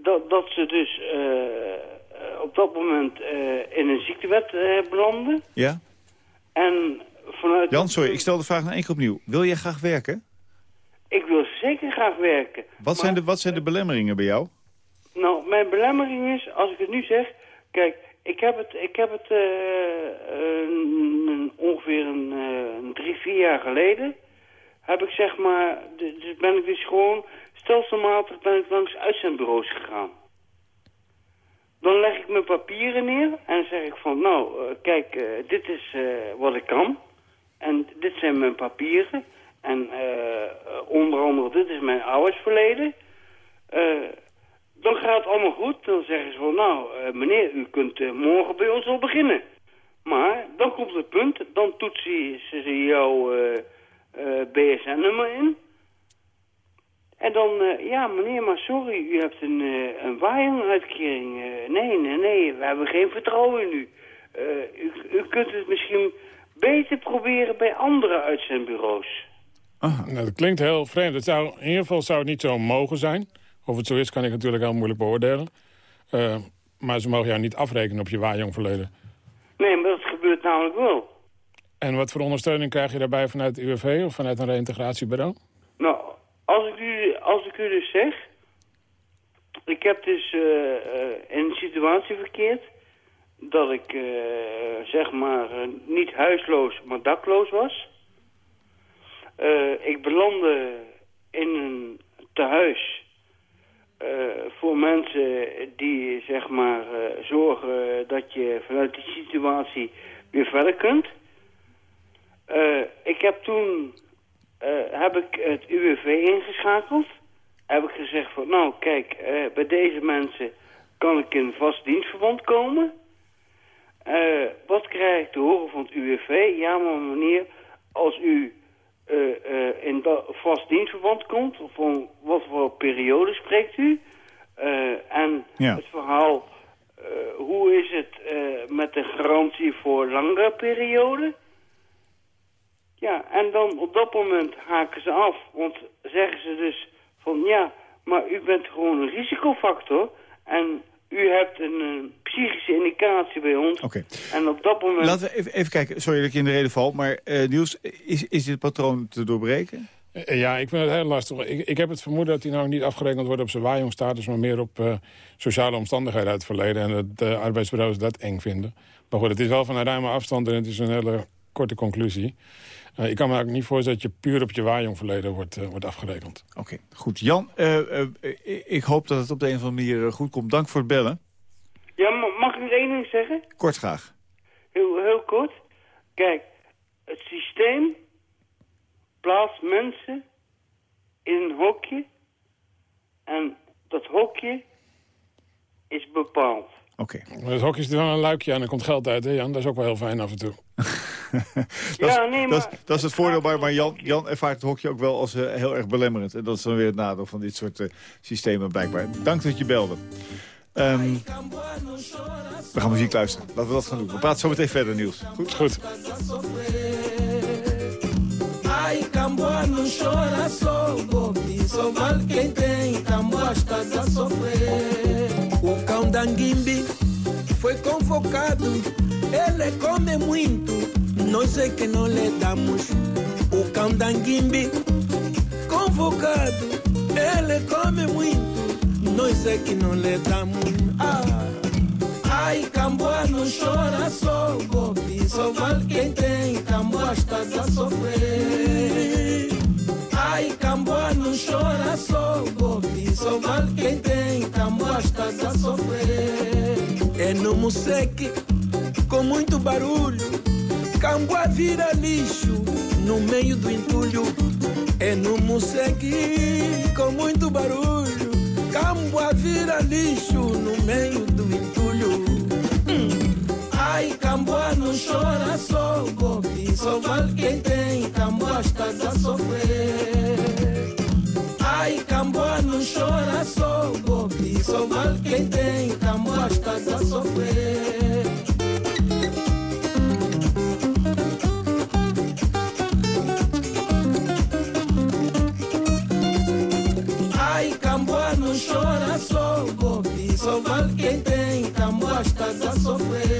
Dat, dat ze dus uh, op dat moment uh, in een ziektewet belanden. Ja. En vanuit... Jan, sorry, ik stel de vraag nog één keer opnieuw. Wil jij graag werken? Ik wil zeker graag werken. Wat, maar, zijn, de, wat zijn de belemmeringen bij jou? Nou, mijn belemmering is, als ik het nu zeg... Kijk, ik heb het, ik heb het een, ongeveer een, een drie, vier jaar geleden heb ik zeg maar, dus ben ik dus gewoon stelselmatig ben ik langs uitzendbureaus gegaan. Dan leg ik mijn papieren neer en zeg ik van, nou, uh, kijk, uh, dit is uh, wat ik kan. En dit zijn mijn papieren. En onder andere, dit is mijn arbeidsverleden. dan gaat het allemaal goed. Dan zeggen ze van, nou, meneer, u kunt morgen bij ons al beginnen. Maar dan komt het punt, dan toetsen ze jou uh, BSN-nummer in. En dan, eh, ja meneer, maar sorry, u hebt een, uh, een waaijong-uitkering. Uh, nee, nee, nee, we hebben geen vertrouwen in u. u. U kunt het misschien beter proberen bij andere uitzendbureaus. Ah, nou, dat klinkt heel vreemd. Het zou, in ieder geval zou het niet zo mogen zijn. Of het zo is, kan ik natuurlijk heel moeilijk beoordelen. maar ze mogen jou niet afrekenen op je waaijongverleden. Nee, maar dat gebeurt namelijk wel. En wat voor ondersteuning krijg je daarbij vanuit het UWV of vanuit een reïntegratiebureau? Nou, als ik u, als ik u dus zeg... Ik heb dus uh, in een situatie verkeerd... dat ik, uh, zeg maar, niet huisloos, maar dakloos was. Ik belandde in een tehuis... voor mensen die, zeg maar, zorgen dat je vanuit die situatie weer verder kunt... ik heb toen heb ik het UWV ingeschakeld. Heb ik gezegd van, nou kijk, bij deze mensen kan ik in vast dienstverband komen. Wat krijg ik te horen van het UWV? Ja, maar meneer, als u in vast dienstverband komt, van wat voor periode spreekt u? en ja. het verhaal, hoe is het met de garantie voor langere periode? Ja, en dan op dat moment haken ze af. Want zeggen ze dus van ja, maar u bent gewoon een risicofactor. En u hebt een, psychische indicatie bij ons. Oké. En op dat moment... Laten we even, even, kijken, sorry dat ik in de reden val. Maar uh, Niels, is, is dit patroon te doorbreken? Eh, ja, ik vind het heel lastig. Ik, ik heb het vermoeden dat hij nou niet afgerekend wordt op zijn waaijongstatus... maar meer op uh, sociale omstandigheden uit het verleden. En dat de arbeidsbureaus dat eng vinden. Maar goed, het is wel van een ruime afstand en het is een hele korte conclusie. Uh, ik kan me eigenlijk niet voorstellen dat je puur op je waaijongverleden wordt, uh, wordt afgerekend. Oké, goed. Jan, uh, ik hoop dat het op de een of andere manier goed komt. Dank voor het bellen. Ja, mag ik nog één ding zeggen? Kort graag. Heel, heel kort. Kijk, het systeem plaatst mensen in een hokje. En dat hokje is bepaald. Oké. Okay. Het hokje is er wel een luikje en er komt geld uit, hè Jan? Dat is ook wel heel fijn af en toe. dat, ja, nee, maar... dat, dat, is het voordeel, maar, maar Jan, Jan ervaart het hokje ook wel als uh, heel erg belemmerend. En dat is dan weer het nadeel van dit soort uh, systemen blijkbaar. Dank dat je belde. Um, we gaan muziek luisteren. Laten we dat gaan doen. We praten zo meteen verder, Niels. Goed? Goed. Ai, Camboa não chora só, Bobi, só vale quem tem, Camboa estás a sofrer. O cão da Nguimbi foi convocado Ele come muito, nós é que não lhe damos. O cão danguimbi convocado, ele come muito, nós é que não lhe damos. Ah. Ai, Camboa não chora só, Bobi, só vale quem tem, Camboa estás a sofrer. Ai, Camboa não chora só, Bobi, só vale quem tem, Camboa estás a sofrer. É no Museque com muito barulho. Camboa vira lixo no meio do entulho. É no Musegue com muito barulho. Camboa vira lixo no meio do entulho. Ai, Camboa não chora só, Bobi. Só vale quem tem, Camboa estás a sofrer. Ai, Camboa não chora só, Bobi. Só vale quem tem, Camboa estás a sofrer. só vale quem tem, Camboa estás a sofrer.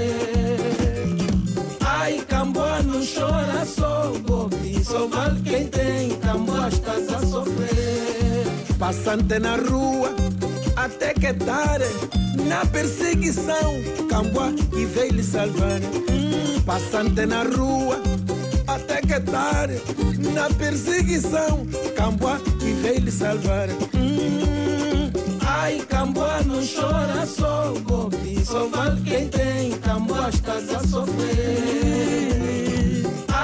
Chora só, Bobi, só vale quem tem, Camboa estás a sofrer. Passante na rua, até que tarde, na perseguição, Camboa e veio lhe salvar. Hum, passante na rua, até que tarde, na perseguição, Camboa e veio lhe salvar. Hum, Ai, Camboa não chora só, Bobi, só vale quem tem, Camboa estás a sofrer.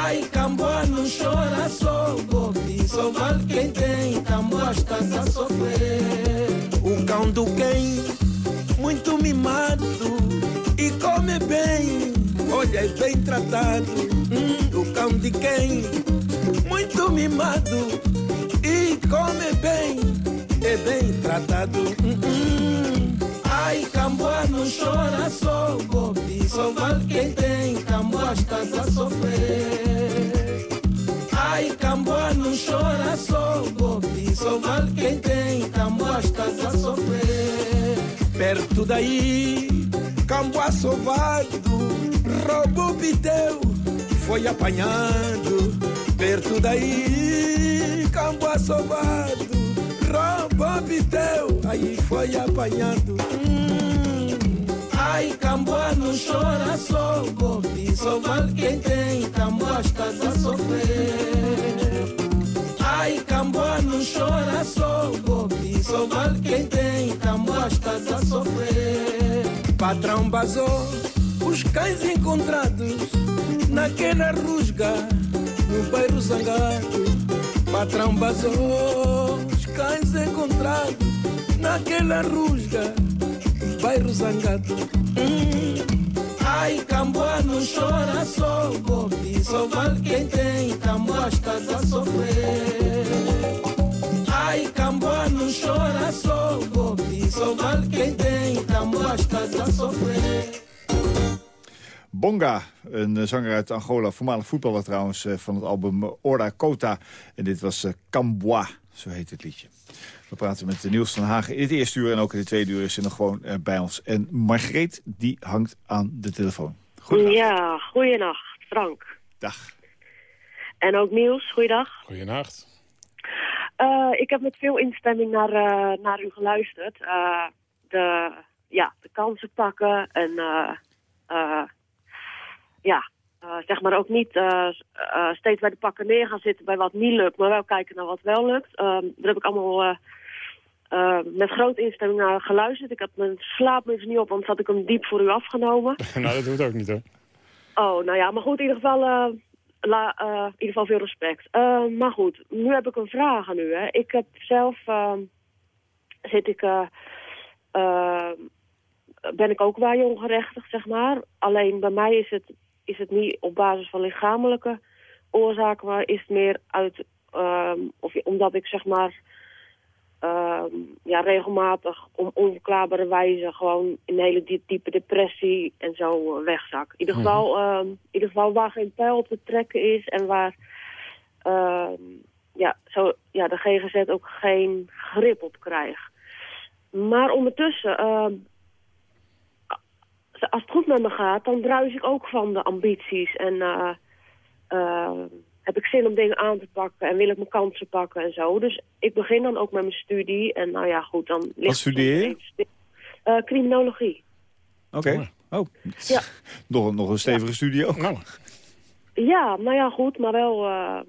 Ai, Camboa não chora só, Bobi, só vale quem tem, Camboa estás a sofrer. O cão do quem, muito mimado, e come bem, olha, é bem tratado. Hum, o cão de quem, muito mimado, e come bem é bem tratado. Hum, hum. Ai, Camboa não chora só, Bobi. Só vale quem tem, Camboa estás a sofrer. Ai, Camboa não chora só, Bobi. Só vale quem tem, Camboa estás a sofrer. Perto daí, Camboa sovado, roubou Piteu, foi apanhado. Perto daí, Camboa sovado, roubou Piteu, aí foi apanhado. Hum. Ai, Camboa não chora só, Bobi. Só vale quem tem, Camboa estás a sofrer. Ai, Camboa não chora só, Bobi. Só vale quem tem, Camboa estás a sofrer. Patrão basou os cães encontrados naquela rusga, no bairro zangado. Patrão basou os cães encontrados naquela rusga, bairro zangado. Hum. Ai, Camboa não chora só, Bobi. Só vale quem tem, Camboa estás a sofrer. Ai, Camboa não chora só, Bobi. Só vale quem tem, Camboa estás a sofrer. Bonga, een eh, zanger uit Angola, voormalig voetballer trouwens... eh, van het album Ora Kota. En dit was eh, Camboa, zo heet het liedje. We praten met Niels van Hagen in het eerste uur... en ook in de tweede uur is ze nog gewoon eh, bij ons. En Margreet, die hangt aan de telefoon. Goedendag. Ja, goeienacht, Frank. Dag. En ook Niels, goeiedag. Goedenacht. Eh, ik heb met veel instemming naar, eh, naar u geluisterd. Eh, de, ja, de kansen pakken en eh, eh, ja, eh, zeg maar ook niet eh, eh, steeds bij de pakken neer gaan zitten bij wat niet lukt, maar wel kijken naar wat wel lukt. Ehm, daar heb ik allemaal met grote instemming naar geluisterd. Ik had mijn slaap me even niet op, want had ik hem diep voor u afgenomen. nou, dat hoeft ook niet hoor. Oh, nou ja, maar goed, in ieder geval, la, in ieder geval veel respect. Maar goed, nu heb ik een vraag aan u. Hè. Ik heb zelf, ehm, zit ik, eh, eh, ben ik ook waaijonggerechtigd, zeg maar. Alleen bij mij is het, is het niet op basis van lichamelijke oorzaken, maar is het meer uit, ehm, of, omdat ik zeg maar ehm, ja, regelmatig om onverklaarbare wijze gewoon in een hele die- diepe depressie en zo eh, wegzak. In ieder geval, ehm, in ieder geval waar geen pijl op te trekken is en waar ja, zo, ja, de GGZ ook geen grip op krijgt. Maar ondertussen, als het goed met me gaat, dan druis ik ook van de ambities en eh, eh, heb ik zin om dingen aan te pakken en wil ik mijn kansen pakken en zo. Dus ik begin dan ook met mijn studie en nou ja, goed, dan ligt Wat studeer je? Eh, criminologie. Oké. Oh, Ja. nog, een- nog een stevige studio. Nou, Ja, nou ja, goed, maar wel eh,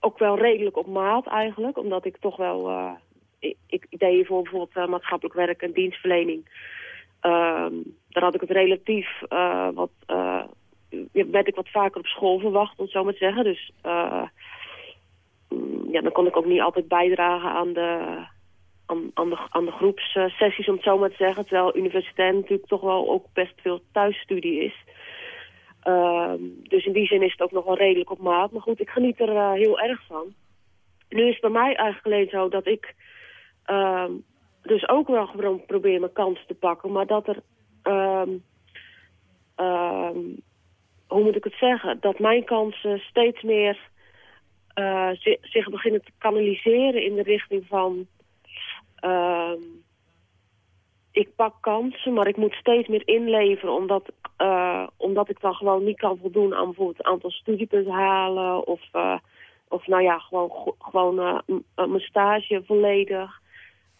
ook wel redelijk op maat eigenlijk. Omdat ik toch wel... eh, ik, ik deed hiervoor bijvoorbeeld maatschappelijk werk en dienstverlening. Ehm, daar had ik het relatief eh, wat... eh, werd ik wat vaker op school verwacht, om het zo maar te zeggen. Dus eh, mm, ja, dan kon ik ook niet altijd bijdragen aan de, aan, de, aan de groepssessies, om het zo maar te zeggen. Terwijl universiteit natuurlijk toch wel ook best veel thuisstudie is. Ehm, dus in die zin is het ook nog wel redelijk op maat. Maar goed, ik geniet er heel erg van. Nu is het bij mij eigenlijk alleen zo dat ik ehm, dus ook wel gewoon probeer mijn kans te pakken. Maar dat er, ehm, ehm, hoe moet ik het zeggen, dat mijn kansen steeds meer eh, zi- zich beginnen te kanaliseren in de richting van... ehm, ik pak kansen, maar ik moet steeds meer inleveren... omdat, eh, omdat ik dan gewoon niet kan voldoen aan bijvoorbeeld het aantal studiepunten halen... of, eh, of nou ja, gewoon, gewoon mijn stage volledig.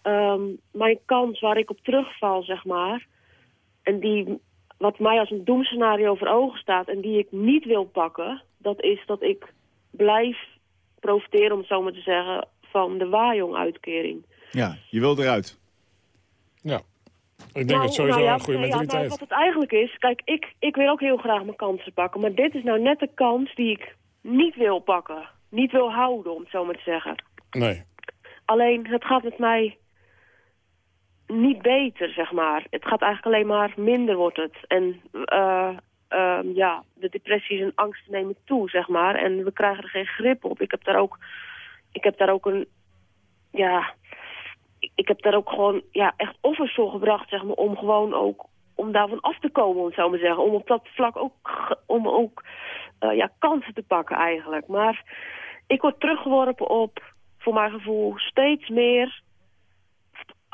Ehm, mijn kans waar ik op terugval, zeg maar... en die wat mij als een doemscenario voor ogen staat... en die ik niet wil pakken... dat is dat ik blijf profiteren, om het zo maar te zeggen... van de Wajong-uitkering. Ja, je wil eruit. Ja. Ik denk dat sowieso nou ja, een goede nee, ja, mentaliteit. nou, wat het eigenlijk is, kijk, ik, ik wil ook heel graag mijn kansen pakken. Maar dit is nou net de kans die ik niet wil pakken. Niet wil houden, om het zo maar te zeggen. Nee. Alleen, het gaat met mij niet beter, zeg maar. Het gaat eigenlijk alleen maar minder wordt het. En ehm, ja, de depressies en angsten nemen toe, zeg maar. En we krijgen er geen grip op. Ik heb daar ook, ik heb daar ook een, ja, ik heb daar ook gewoon ja, echt offers voor gebracht, zeg maar, om gewoon ook om daarvan af te komen, om het maar zeggen. Om op dat vlak ook, om ook eh, ja, kansen te pakken eigenlijk. Maar ik word teruggeworpen op, voor mijn gevoel, steeds meer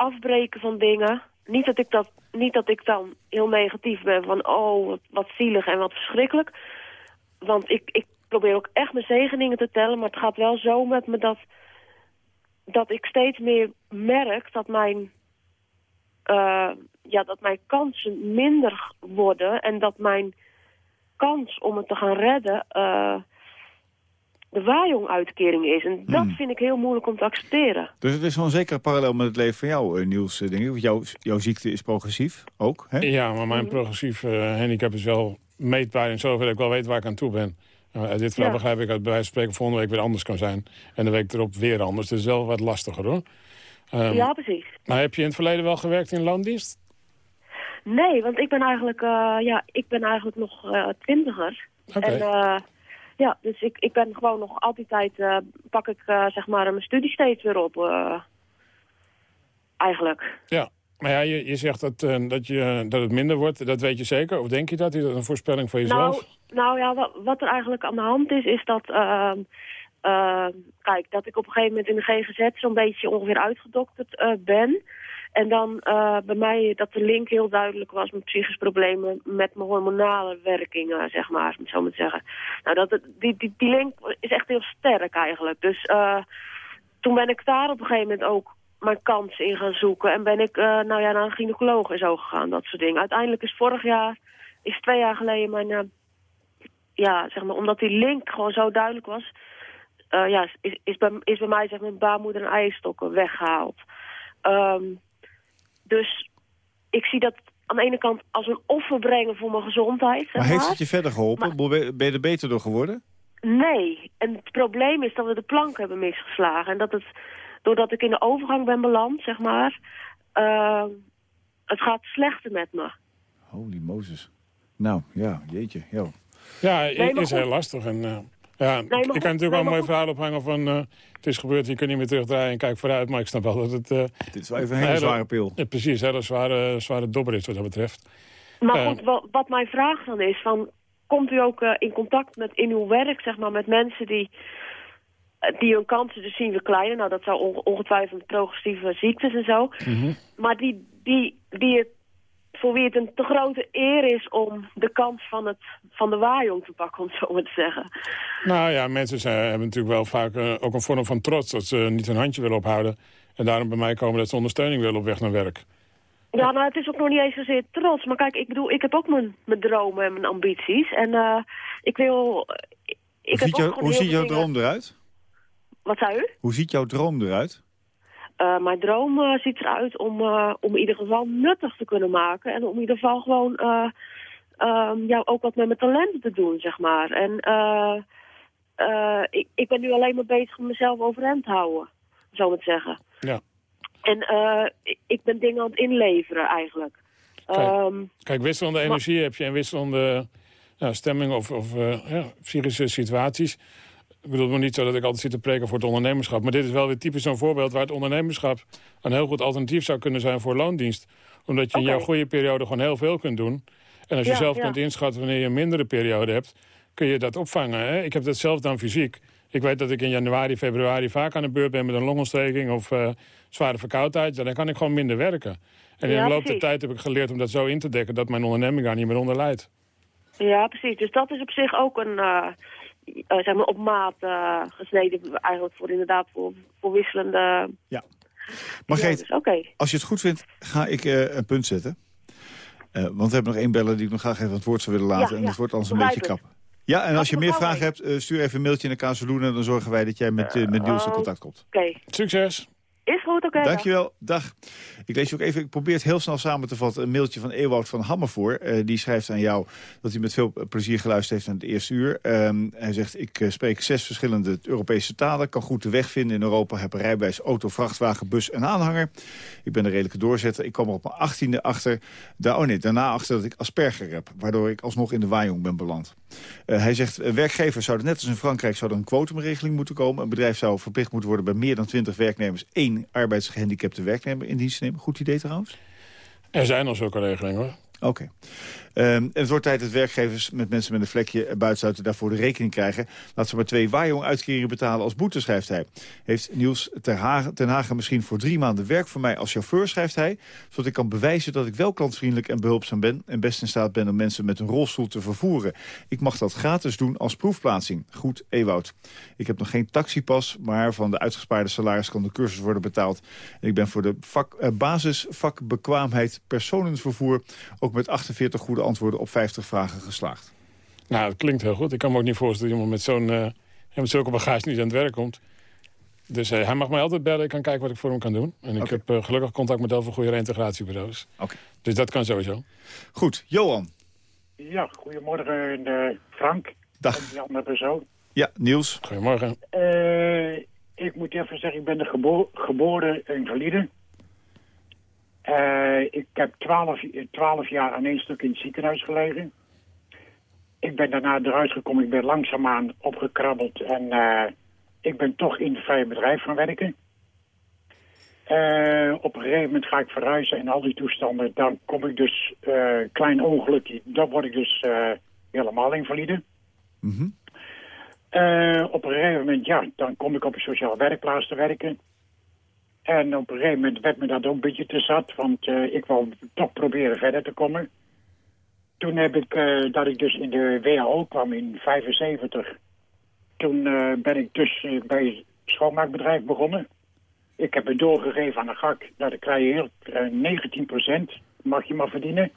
afbreken van dingen. Niet dat ik, dat, niet dat ik dan heel negatief ben van, oh, wat, zielig en wat verschrikkelijk. Want ik, ik probeer ook echt mijn zegeningen te tellen, maar het gaat wel zo met me dat, dat ik steeds meer merk dat mijn, eh, ja, dat mijn kansen minder worden en dat mijn kans om het te gaan redden eh, de waaijong-uitkering is. En dat Hmm. vind ik heel moeilijk om te accepteren. Dus het is wel een zekere parallel met het leven van jou, eh, Niels, eh, denk ik. Want jouw, jouw ziekte is progressief, ook, hè? Ja, maar mijn progressief eh, handicap is wel meetbaar in zover dat ik wel weet waar ik aan toe ben. Uh, dit verhaal Ja. begrijp ik dat bij wijze van spreken volgende week weer anders kan zijn. En de week erop weer anders. Dus wel wat lastiger hoor. Ehm, ja, precies. Maar heb je in het verleden wel gewerkt in loondienst? Nee, want ik ben eigenlijk, eh, ja, ik ben eigenlijk nog eh, twintiger. Oké. En eh, ja, dus ik, ik ben gewoon nog altijd tijd, eh, pak ik eh, zeg maar mijn studie steeds weer op. eh, eigenlijk. Ja. Maar ja, je, je zegt dat, dat, je, dat het minder wordt. Dat weet je zeker? Of denk je dat? Is dat een voorspelling van jezelf? Nou, nou ja, wat, wat er eigenlijk aan de hand is, is dat... ehm, ehm, kijk, dat ik op een gegeven moment in de GGZ zo'n beetje ongeveer uitgedokterd ben. En dan eh, bij mij dat de link heel duidelijk was met psychische problemen met mijn hormonale werkingen, zeg maar, om het zo maar zeggen. Nou, dat, die, die, die link is echt heel sterk eigenlijk. Dus eh, toen ben ik daar op een gegeven moment ook mijn kans in gaan zoeken. En ben ik eh, nou ja, naar een gynaecoloog en zo gegaan, dat soort dingen. Uiteindelijk is vorig jaar, is twee jaar geleden mijn... ja, zeg maar, omdat die link gewoon zo duidelijk was... ja, is, is, bij, is bij mij zeg maar baarmoeder en eierstokken weggehaald. Ehm, dus ik zie dat aan de ene kant als een offer brengen voor mijn gezondheid. Zeg Maar maar heeft het je verder geholpen? Ben ben je er beter door geworden? Nee. En het probleem is dat we de plank hebben misgeslagen. En dat het, doordat ik in de overgang ben beland, zeg maar... eh, het gaat slechter met me. Holy Moses. Nou, ja, jeetje. Yo. Ja, Nee, maar is heel lastig. En, eh, ja, maar ik kan natuurlijk wel nee, een maar mooi verhaal ophangen van... eh, het is gebeurd, je kunt niet meer terugdraaien en kijk vooruit. Maar ik snap wel dat het... eh, Dit is wel even een hele zware pil. Ja, precies, een hele zware, zware dobber is wat dat betreft. Maar Eh, goed, wat, wat mijn vraag dan is, van, komt u ook eh, in contact met in uw werk, zeg maar, met mensen die, die hun kansen dus zien verkleinen? Nou, dat zou onge- ongetwijfeld progressieve ziektes en zo. Maar die, die, die het, voor wie het een te grote eer is om de kans van, het, van de waaijong te pakken, om het zo maar te zeggen. Nou ja, mensen zijn, hebben natuurlijk wel vaak eh, ook een vorm van trots... dat ze niet hun handje willen ophouden. En daarom bij mij komen dat ze ondersteuning willen op weg naar werk. Ja, nou, het is ook nog niet eens zozeer trots. Maar kijk, ik bedoel, ik heb ook mijn, mijn dromen en mijn ambities. En eh, ik wil... Ik Hoe heb ziet, ook gewoon hoe ziet jouw dingen- droom eruit? Wat zei u? Hoe ziet jouw droom eruit? Eh, mijn droom eh, ziet eruit om, eh, om in ieder geval nuttig te kunnen maken. En om in ieder geval gewoon eh, ehm, ja, ook wat met mijn talenten te doen, zeg maar. En ik, ik ben nu alleen maar bezig om mezelf overeind te houden, om zo maar te zeggen. Ja. En ik, ik ben dingen aan het inleveren eigenlijk. Kijk. Ehm, Kijk, wisselende energie heb je en wisselende ja, stemming of, of ja, psychische situaties. Ik bedoel, het is niet zo dat ik altijd zit te preken voor het ondernemerschap. Maar dit is wel weer typisch zo'n voorbeeld waar het ondernemerschap een heel goed alternatief zou kunnen zijn voor loondienst. Omdat je in jouw goede periode gewoon heel veel kunt doen. En als je Ja, zelf ja. kunt inschatten wanneer je een mindere periode hebt, kun je dat opvangen. Hè? Ik heb dat zelf dan fysiek. Ik weet dat ik in januari, februari vaak aan de beurt ben met een longontsteking of eh, zware verkoudheid. Dan kan ik gewoon minder werken. En in de loop der tijd heb ik geleerd om dat zo in te dekken dat mijn onderneming daar niet meer onder leidt. Ja, precies. Dus dat is op zich ook een, eh, zeg maar, op maat eh, gesneden, eigenlijk voor inderdaad voor, voor wisselende... Ja. Margreet, periodes. Oké. als je het goed vindt, ga ik eh, een punt zetten. Eh, want we hebben nog één beller die ik nog graag even aan het woord zou willen laten. Ja, en ja, dat wordt anders een beetje krap. Ja, en als je meer er vragen hebt, eh, stuur even een mailtje naar Kazeloenen. Dan zorgen wij dat jij met, eh, met Niels in contact komt. Oké. Succes! Is goed, oké. Dankjewel, dag. Ik lees je ook even, ik probeer het heel snel samen te vatten. Een mailtje van Ewout van Hammervoor. Eh, die schrijft aan jou dat hij met veel plezier geluisterd heeft aan het eerste uur. Ehm, hij zegt, ik eh, spreek zes verschillende Europese talen. Kan goed de weg vinden in Europa. Heb rijbewijs, auto, vrachtwagen, bus en aanhanger. Ik ben een redelijke doorzetter. Ik kwam er op mijn achttiende achter. Da oh nee, daarna achter dat ik Asperger heb. Waardoor ik alsnog in de waaijong ben beland. Eh, hij zegt, werkgevers zouden net als in Frankrijk... zou er een kwotumregeling moeten komen. Een bedrijf zou verplicht moeten worden bij meer dan 20 werknemers... één een arbeidsgehandicapte werknemer in dienst nemen. Goed idee trouwens? Er zijn al zulke regelingen hoor. Oké. En het wordt tijd dat werkgevers met mensen met een vlekje buitensluiten daarvoor de rekening krijgen. Laat ze maar twee waaijong uitkeringen betalen als boete, schrijft hij. Heeft Niels Hagen, ten Hagen misschien voor drie maanden werk voor mij als chauffeur, schrijft hij. Zodat ik kan bewijzen dat ik wel klantvriendelijk en behulpzaam ben. En best in staat ben om mensen met een rolstoel te vervoeren. Ik mag dat gratis doen als proefplaatsing. Goed, Ewoud. Ik heb nog geen taxipas, maar van de uitgespaarde salaris kan de cursus worden betaald. Ik ben voor de vak, eh, basisvakbekwaamheid personenvervoer ook met 48 goede antwoorden op 50 vragen geslaagd. Nou, dat klinkt heel goed. Ik kan me ook niet voorstellen dat iemand met, zo'n eh, met zulke bagage niet aan het werk komt. Dus eh, hij mag mij altijd bellen. Ik kan kijken wat ik voor hem kan doen. En ik heb eh, gelukkig contact met heel veel goede reintegratiebureaus. Oké. Dus dat kan sowieso. Goed, Johan. Ja, goedemorgen eh, Frank. Dag. Andere persoon. Ja, Niels. Goedemorgen. Eh, ik moet even zeggen, ik ben de gebo geboren invalide. Eh, ik heb twaalf 12 jaar aan één stuk in het ziekenhuis gelegen. Ik ben daarna eruit gekomen, ik ben langzaamaan opgekrabbeld en eh, ik ben toch in het vrije bedrijf gaan werken. Eh, op een gegeven moment ga ik verhuizen en al die toestanden. Dan kom ik dus, klein ongelukje, dan word ik dus helemaal invalide. Mhm. Op een gegeven moment, ja, dan kom ik op een sociaal werkplaats te werken. En op een gegeven moment werd me dat ook een beetje te zat, want eh, ik wou toch proberen verder te komen. Toen heb ik, eh, dat ik dus in de WHO kwam in 75. Toen eh, ben ik dus bij het schoonmaakbedrijf begonnen. Ik heb het doorgegeven aan de GAK, dat ik krijg heel, eh 19% mag je maar verdienen.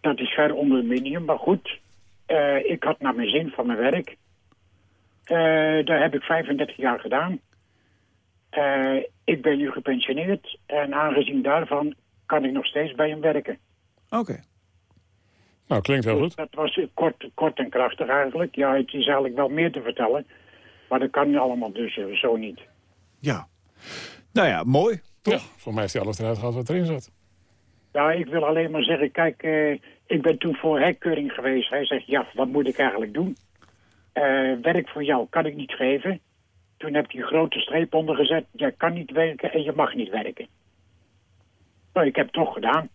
Dat is ver onder het minimum, maar goed. Ik had naar mijn zin van mijn werk. Daar heb ik 35 jaar gedaan. Eh, ik ben nu gepensioneerd en aangezien daarvan kan ik nog steeds bij hem werken. Oké. Nou, klinkt heel goed. Dat was kort, kort en krachtig eigenlijk. Ja, het is eigenlijk wel meer te vertellen. Maar dat kan allemaal dus eh, zo niet. Ja. Nou ja, mooi. Ja, voor mij heeft hij alles eruit gehaald wat erin zat. Ja, ik wil alleen maar zeggen, kijk, eh, ik ben toen voor herkeuring geweest. Hij zegt, ja, wat moet ik eigenlijk doen? Eh, werk voor jou kan ik niet geven. Toen heb ik die grote streep onder gezet. Jij kan niet werken en je mag niet werken. Nou, ik heb het toch gedaan.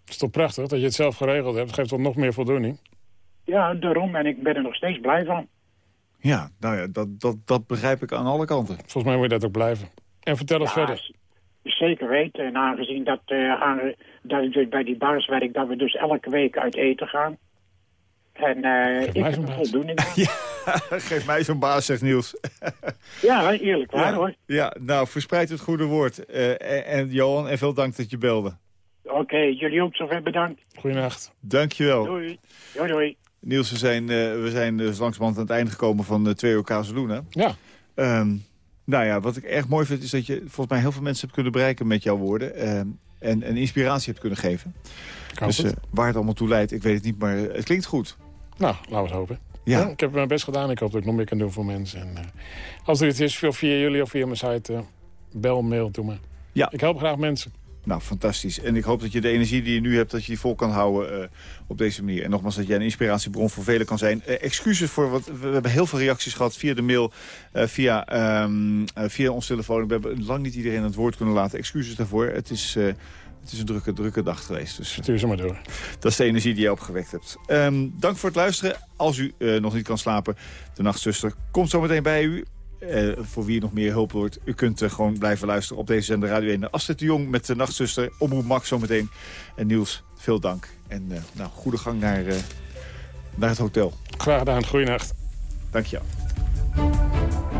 Het is toch prachtig dat je het zelf geregeld hebt. Geeft toch nog meer voldoening. Ja, daarom. En ik ben er nog steeds blij van. Ja, nou ja, dat, dat, dat begrijp ik aan alle kanten. Volgens mij moet je dat ook blijven. En vertel eens verder. Zeker weten. En aangezien dat, eh, aan- dat ik dus bij die baas werk, dat we dus elke week uit eten gaan. En eh, ik mij heb zo'n er baas. voldoening aan. Geef mij zo'n baas, zegt Niels. Ja, eerlijk waar ja. hoor. Ja, nou, verspreid het goede woord. Eh, en, en Johan, en veel dank dat je belde. Oké, jullie ook zover bedankt. Goedenacht. Dankjewel. Doei. Doei, doei. Niels, we zijn, eh, we zijn dus langzamerhand aan het einde gekomen van uh, Twee Uur Kazeluna. Ja. Ehm, nou ja, wat ik erg mooi vind is dat je volgens mij heel veel mensen hebt kunnen bereiken met jouw woorden. ehm, en, en inspiratie hebt kunnen geven. Kan dus waar het allemaal toe leidt, ik weet het niet, maar het klinkt goed. Nou, laten we het hopen. Ja. ik heb mijn best gedaan. Ik hoop dat ik nog meer kan doen voor mensen. En, eh, als er iets is, via via jullie of via mijn site, eh, bel, mail, doe me. Ja. Ik help graag mensen. Nou, fantastisch. En ik hoop dat je de energie die je nu hebt, dat je die vol kan houden eh, op deze manier. En nogmaals, dat jij een inspiratiebron voor velen kan zijn. Excuses voor, wat we hebben heel veel reacties gehad via de mail, via, eh, via ons telefoon. We hebben lang niet iedereen het woord kunnen laten. Excuses daarvoor. Het is... het is een drukke, drukke dag geweest. Dus, Stuur ze maar door. Dat is de energie die je opgewekt hebt. Ehm, dank voor het luisteren. Als u eh, nog niet kan slapen, de nachtzuster komt zo meteen bij u. Eh, voor wie nog meer hulp wordt. U kunt eh, gewoon blijven luisteren op deze zender Radio 1. Astrid de Jong met de nachtzuster. Omroep Max zometeen. En Niels, veel dank. En nou, goede gang naar, naar het hotel. Graag gedaan. Goeienacht. Dank je wel.